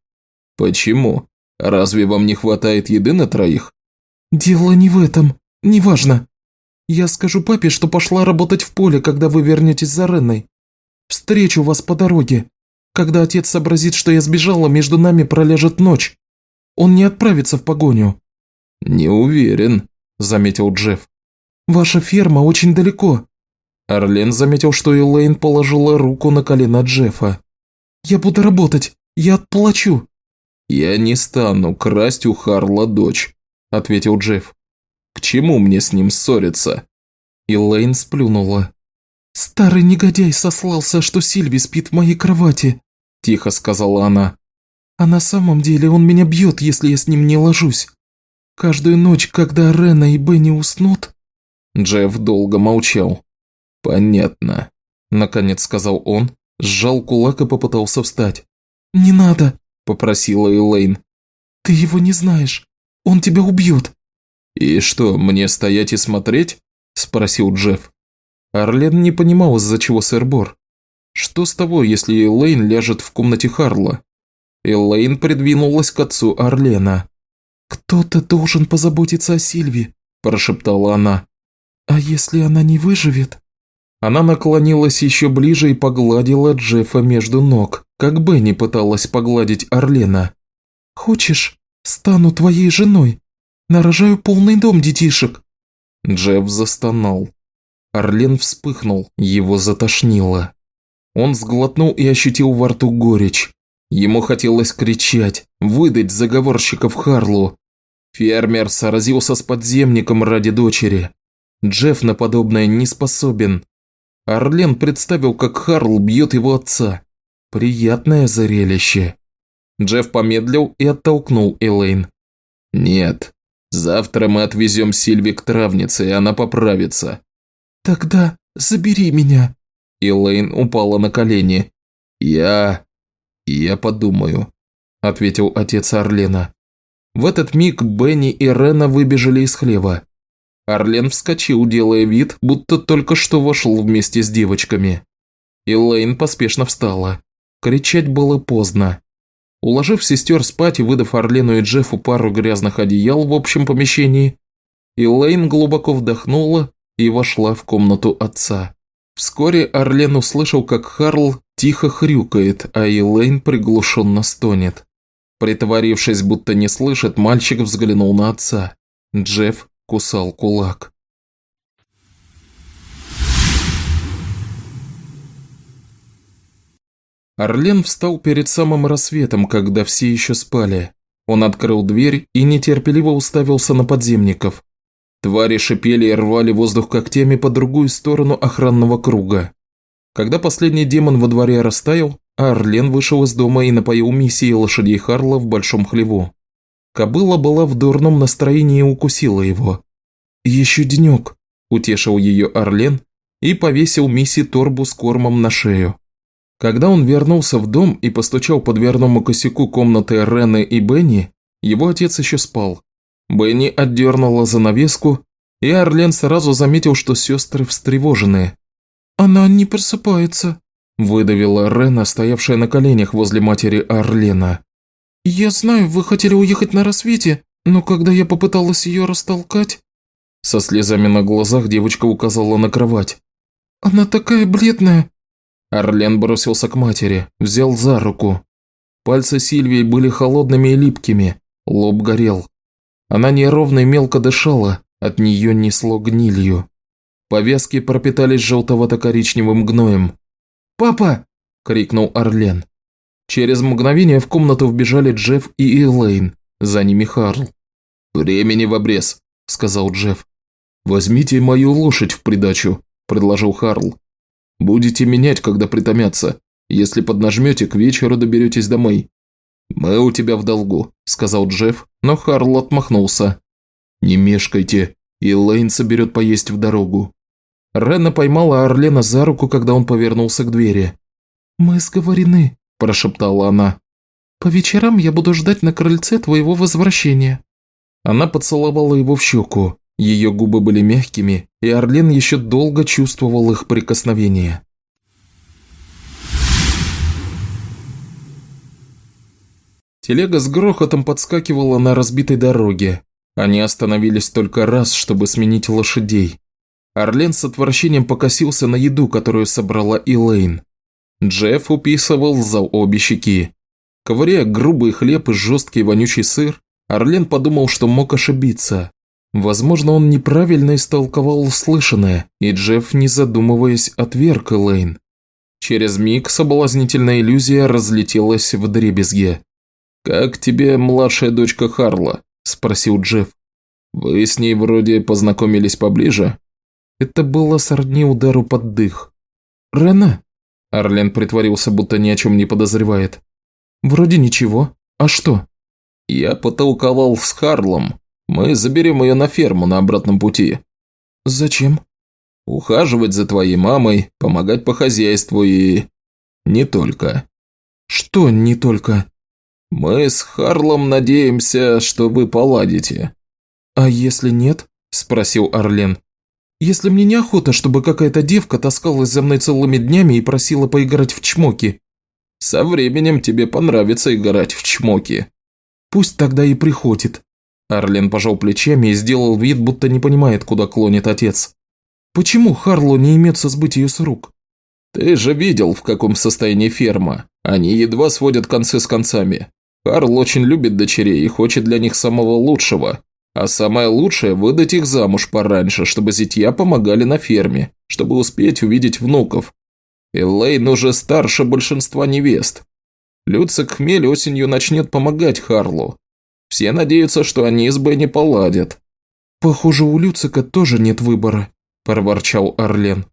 «Почему? Разве вам не хватает еды на троих?» «Дело не в этом. Неважно. Я скажу папе, что пошла работать в поле, когда вы вернетесь за Ренной. Встречу вас по дороге. Когда отец сообразит, что я сбежала, между нами пролежит ночь. Он не отправится в погоню». «Не уверен», – заметил Джефф. «Ваша ферма очень далеко. Орлен заметил, что Элейн положила руку на колено Джеффа. «Я буду работать, я отплачу». «Я не стану красть у Харла дочь», – ответил Джефф. «К чему мне с ним ссориться?» Элейн сплюнула. «Старый негодяй сослался, что Сильви спит в моей кровати», – тихо сказала она. «А на самом деле он меня бьет, если я с ним не ложусь. Каждую ночь, когда Рена и Бенни уснут...» Джефф долго молчал. «Понятно», – наконец сказал он, сжал кулак и попытался встать. «Не надо», – попросила Элейн. «Ты его не знаешь. Он тебя убьет». «И что, мне стоять и смотреть?» – спросил Джефф. Арлен не понимал, из-за чего сэр-бор. Что с того, если Элейн ляжет в комнате Харла? Элейн придвинулась к отцу Арлена. «Кто-то должен позаботиться о Сильве», – прошептала она. «А если она не выживет?» Она наклонилась еще ближе и погладила Джеффа между ног, как Бенни пыталась погладить Орлена. «Хочешь, стану твоей женой? Нарожаю полный дом детишек». Джефф застонал. Орлен вспыхнул, его затошнило. Он сглотнул и ощутил во рту горечь. Ему хотелось кричать, выдать заговорщиков Харлу. Фермер сразился с подземником ради дочери. Джефф на подобное не способен. Орлен представил, как Харл бьет его отца. Приятное зрелище. Джефф помедлил и оттолкнул Элейн. «Нет, завтра мы отвезем Сильви к травнице, и она поправится». «Тогда забери меня». Элейн упала на колени. «Я... я подумаю», – ответил отец Орлена. В этот миг Бенни и Рена выбежали из хлева. Орлен вскочил, делая вид, будто только что вошел вместе с девочками. Элейн поспешно встала. Кричать было поздно. Уложив сестер спать и выдав Орлену и Джеффу пару грязных одеял в общем помещении, Элейн глубоко вдохнула и вошла в комнату отца. Вскоре Орлен услышал, как Харл тихо хрюкает, а Элейн приглушенно стонет. Притворившись, будто не слышит, мальчик взглянул на отца. Джефф кусал кулак. Орлен встал перед самым рассветом, когда все еще спали. Он открыл дверь и нетерпеливо уставился на подземников. Твари шипели и рвали воздух когтями по другую сторону охранного круга. Когда последний демон во дворе растаял, Орлен вышел из дома и напоил миссии лошадей Харла в большом хлеву. Кобыла была в дурном настроении и укусила его. «Еще денек», – утешил ее Орлен и повесил Мисси торбу с кормом на шею. Когда он вернулся в дом и постучал по дверному косяку комнаты Рены и Бенни, его отец еще спал. Бенни отдернула занавеску, и Арлен сразу заметил, что сестры встревожены. «Она не просыпается», – выдавила Рена, стоявшая на коленях возле матери Арлена. «Я знаю, вы хотели уехать на рассвете, но когда я попыталась ее растолкать...» Со слезами на глазах девочка указала на кровать. «Она такая бледная!» Арлен бросился к матери, взял за руку. Пальцы Сильвии были холодными и липкими, лоб горел. Она неровно и мелко дышала, от нее несло гнилью. Повязки пропитались желтовато-коричневым гноем. «Папа!» – крикнул Арлен. Через мгновение в комнату вбежали Джефф и Элейн, за ними Харл. «Времени в обрез», – сказал Джефф. «Возьмите мою лошадь в придачу», – предложил Харл. «Будете менять, когда притомятся. Если поднажмете, к вечеру доберетесь домой». «Мы у тебя в долгу», – сказал Джефф, но Харл отмахнулся. «Не мешкайте, и Лейн соберет поесть в дорогу». Рена поймала Орлена за руку, когда он повернулся к двери. «Мы сговорены», – прошептала она. «По вечерам я буду ждать на крыльце твоего возвращения». Она поцеловала его в щеку. Ее губы были мягкими, и Орлен еще долго чувствовал их прикосновение. Телега с грохотом подскакивала на разбитой дороге. Они остановились только раз, чтобы сменить лошадей. Орлен с отвращением покосился на еду, которую собрала Элейн. Джефф уписывал за обе щеки. Ковыряя грубый хлеб и жесткий вонючий сыр, Орлен подумал, что мог ошибиться. Возможно, он неправильно истолковал услышанное, и Джефф, не задумываясь, отверг Элейн. Через миг соблазнительная иллюзия разлетелась в дребезге. «Как тебе младшая дочка Харла?» – спросил Джефф. «Вы с ней вроде познакомились поближе?» Это было сродни удару под дых. «Рена?» Арлен притворился, будто ни о чем не подозревает. «Вроде ничего. А что?» «Я потолковал с Харлом. Мы заберем ее на ферму на обратном пути». «Зачем?» «Ухаживать за твоей мамой, помогать по хозяйству и...» «Не только». «Что не только?» «Мы с Харлом надеемся, что вы поладите». «А если нет?» – спросил Арлен. Если мне неохота, чтобы какая-то девка таскалась за мной целыми днями и просила поиграть в чмоки. Со временем тебе понравится играть в чмоки. Пусть тогда и приходит. Арлен пожал плечами и сделал вид, будто не понимает, куда клонит отец. Почему Харлу не имется сбыть ее с рук? Ты же видел, в каком состоянии ферма. Они едва сводят концы с концами. Харл очень любит дочерей и хочет для них самого лучшего. А самое лучшее – выдать их замуж пораньше, чтобы зятья помогали на ферме, чтобы успеть увидеть внуков. Элейн уже старше большинства невест. Люцик Хмель осенью начнет помогать Харлу. Все надеются, что они с Бенни поладят. «Похоже, у Люцика тоже нет выбора», – проворчал Орлен.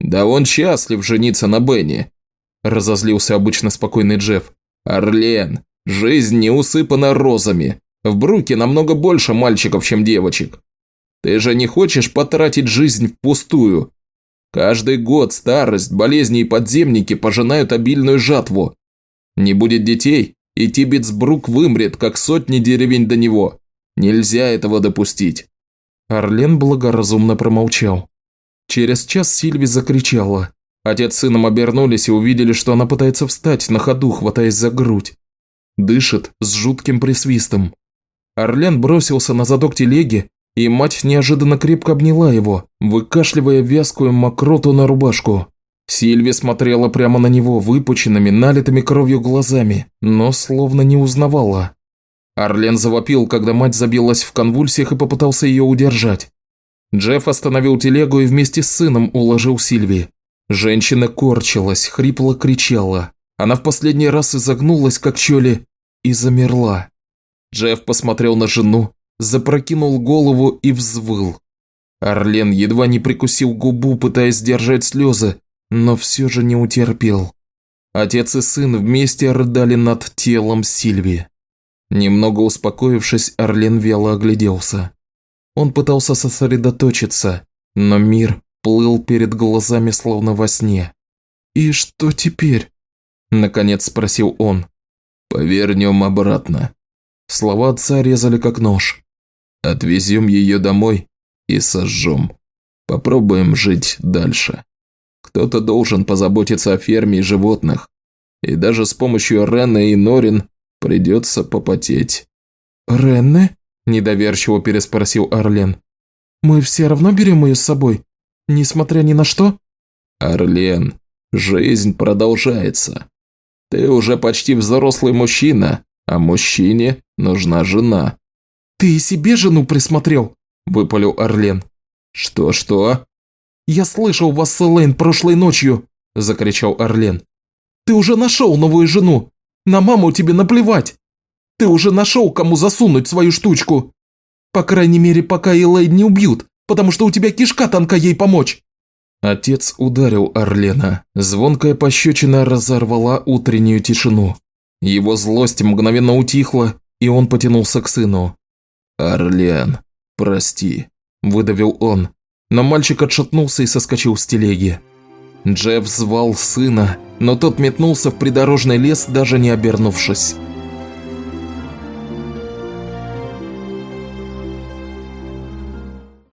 «Да он счастлив жениться на Бенни», – разозлился обычно спокойный Джефф. «Орлен, жизнь не усыпана розами. В Бруке намного больше мальчиков, чем девочек. Ты же не хочешь потратить жизнь впустую. Каждый год старость, болезни и подземники пожинают обильную жатву. Не будет детей, и Тибетсбрук вымрет, как сотни деревень до него. Нельзя этого допустить. Орлен благоразумно промолчал. Через час Сильви закричала. Отец с сыном обернулись и увидели, что она пытается встать на ходу, хватаясь за грудь. Дышит с жутким присвистом. Орлен бросился на задок телеги, и мать неожиданно крепко обняла его, выкашливая вязкую мокроту на рубашку. Сильви смотрела прямо на него выпученными, налитыми кровью глазами, но словно не узнавала. Орлен завопил, когда мать забилась в конвульсиях и попытался ее удержать. Джефф остановил телегу и вместе с сыном уложил Сильви. Женщина корчилась, хрипло кричала. Она в последний раз изогнулась, как чоли, и замерла. Джефф посмотрел на жену, запрокинул голову и взвыл. Орлен едва не прикусил губу, пытаясь сдержать слезы, но все же не утерпел. Отец и сын вместе рыдали над телом Сильви. Немного успокоившись, Орлен вяло огляделся. Он пытался сосредоточиться, но мир плыл перед глазами словно во сне. «И что теперь?» – наконец спросил он. «Повернем обратно». Слова отца резали как нож. «Отвезем ее домой и сожжем. Попробуем жить дальше. Кто-то должен позаботиться о ферме и животных. И даже с помощью Ренны и Норин придется попотеть». «Ренны?» – недоверчиво переспросил Орлен. «Мы все равно берем ее с собой, несмотря ни на что?» «Орлен, жизнь продолжается. Ты уже почти взрослый мужчина, а мужчине нужна жена». «Ты и себе жену присмотрел?» – выпалил Орлен. «Что-что?» «Я слышал вас с Элейн прошлой ночью!» – закричал Орлен. «Ты уже нашел новую жену! На маму тебе наплевать! Ты уже нашел, кому засунуть свою штучку! По крайней мере, пока Элейн не убьют, потому что у тебя кишка тонка ей помочь!» Отец ударил Орлена. Звонкая пощечина разорвала утреннюю тишину. Его злость мгновенно утихла, и он потянулся к сыну. «Орлен, прости», – выдавил он. Но мальчик отшатнулся и соскочил с телеги. Джефф звал сына, но тот метнулся в придорожный лес, даже не обернувшись.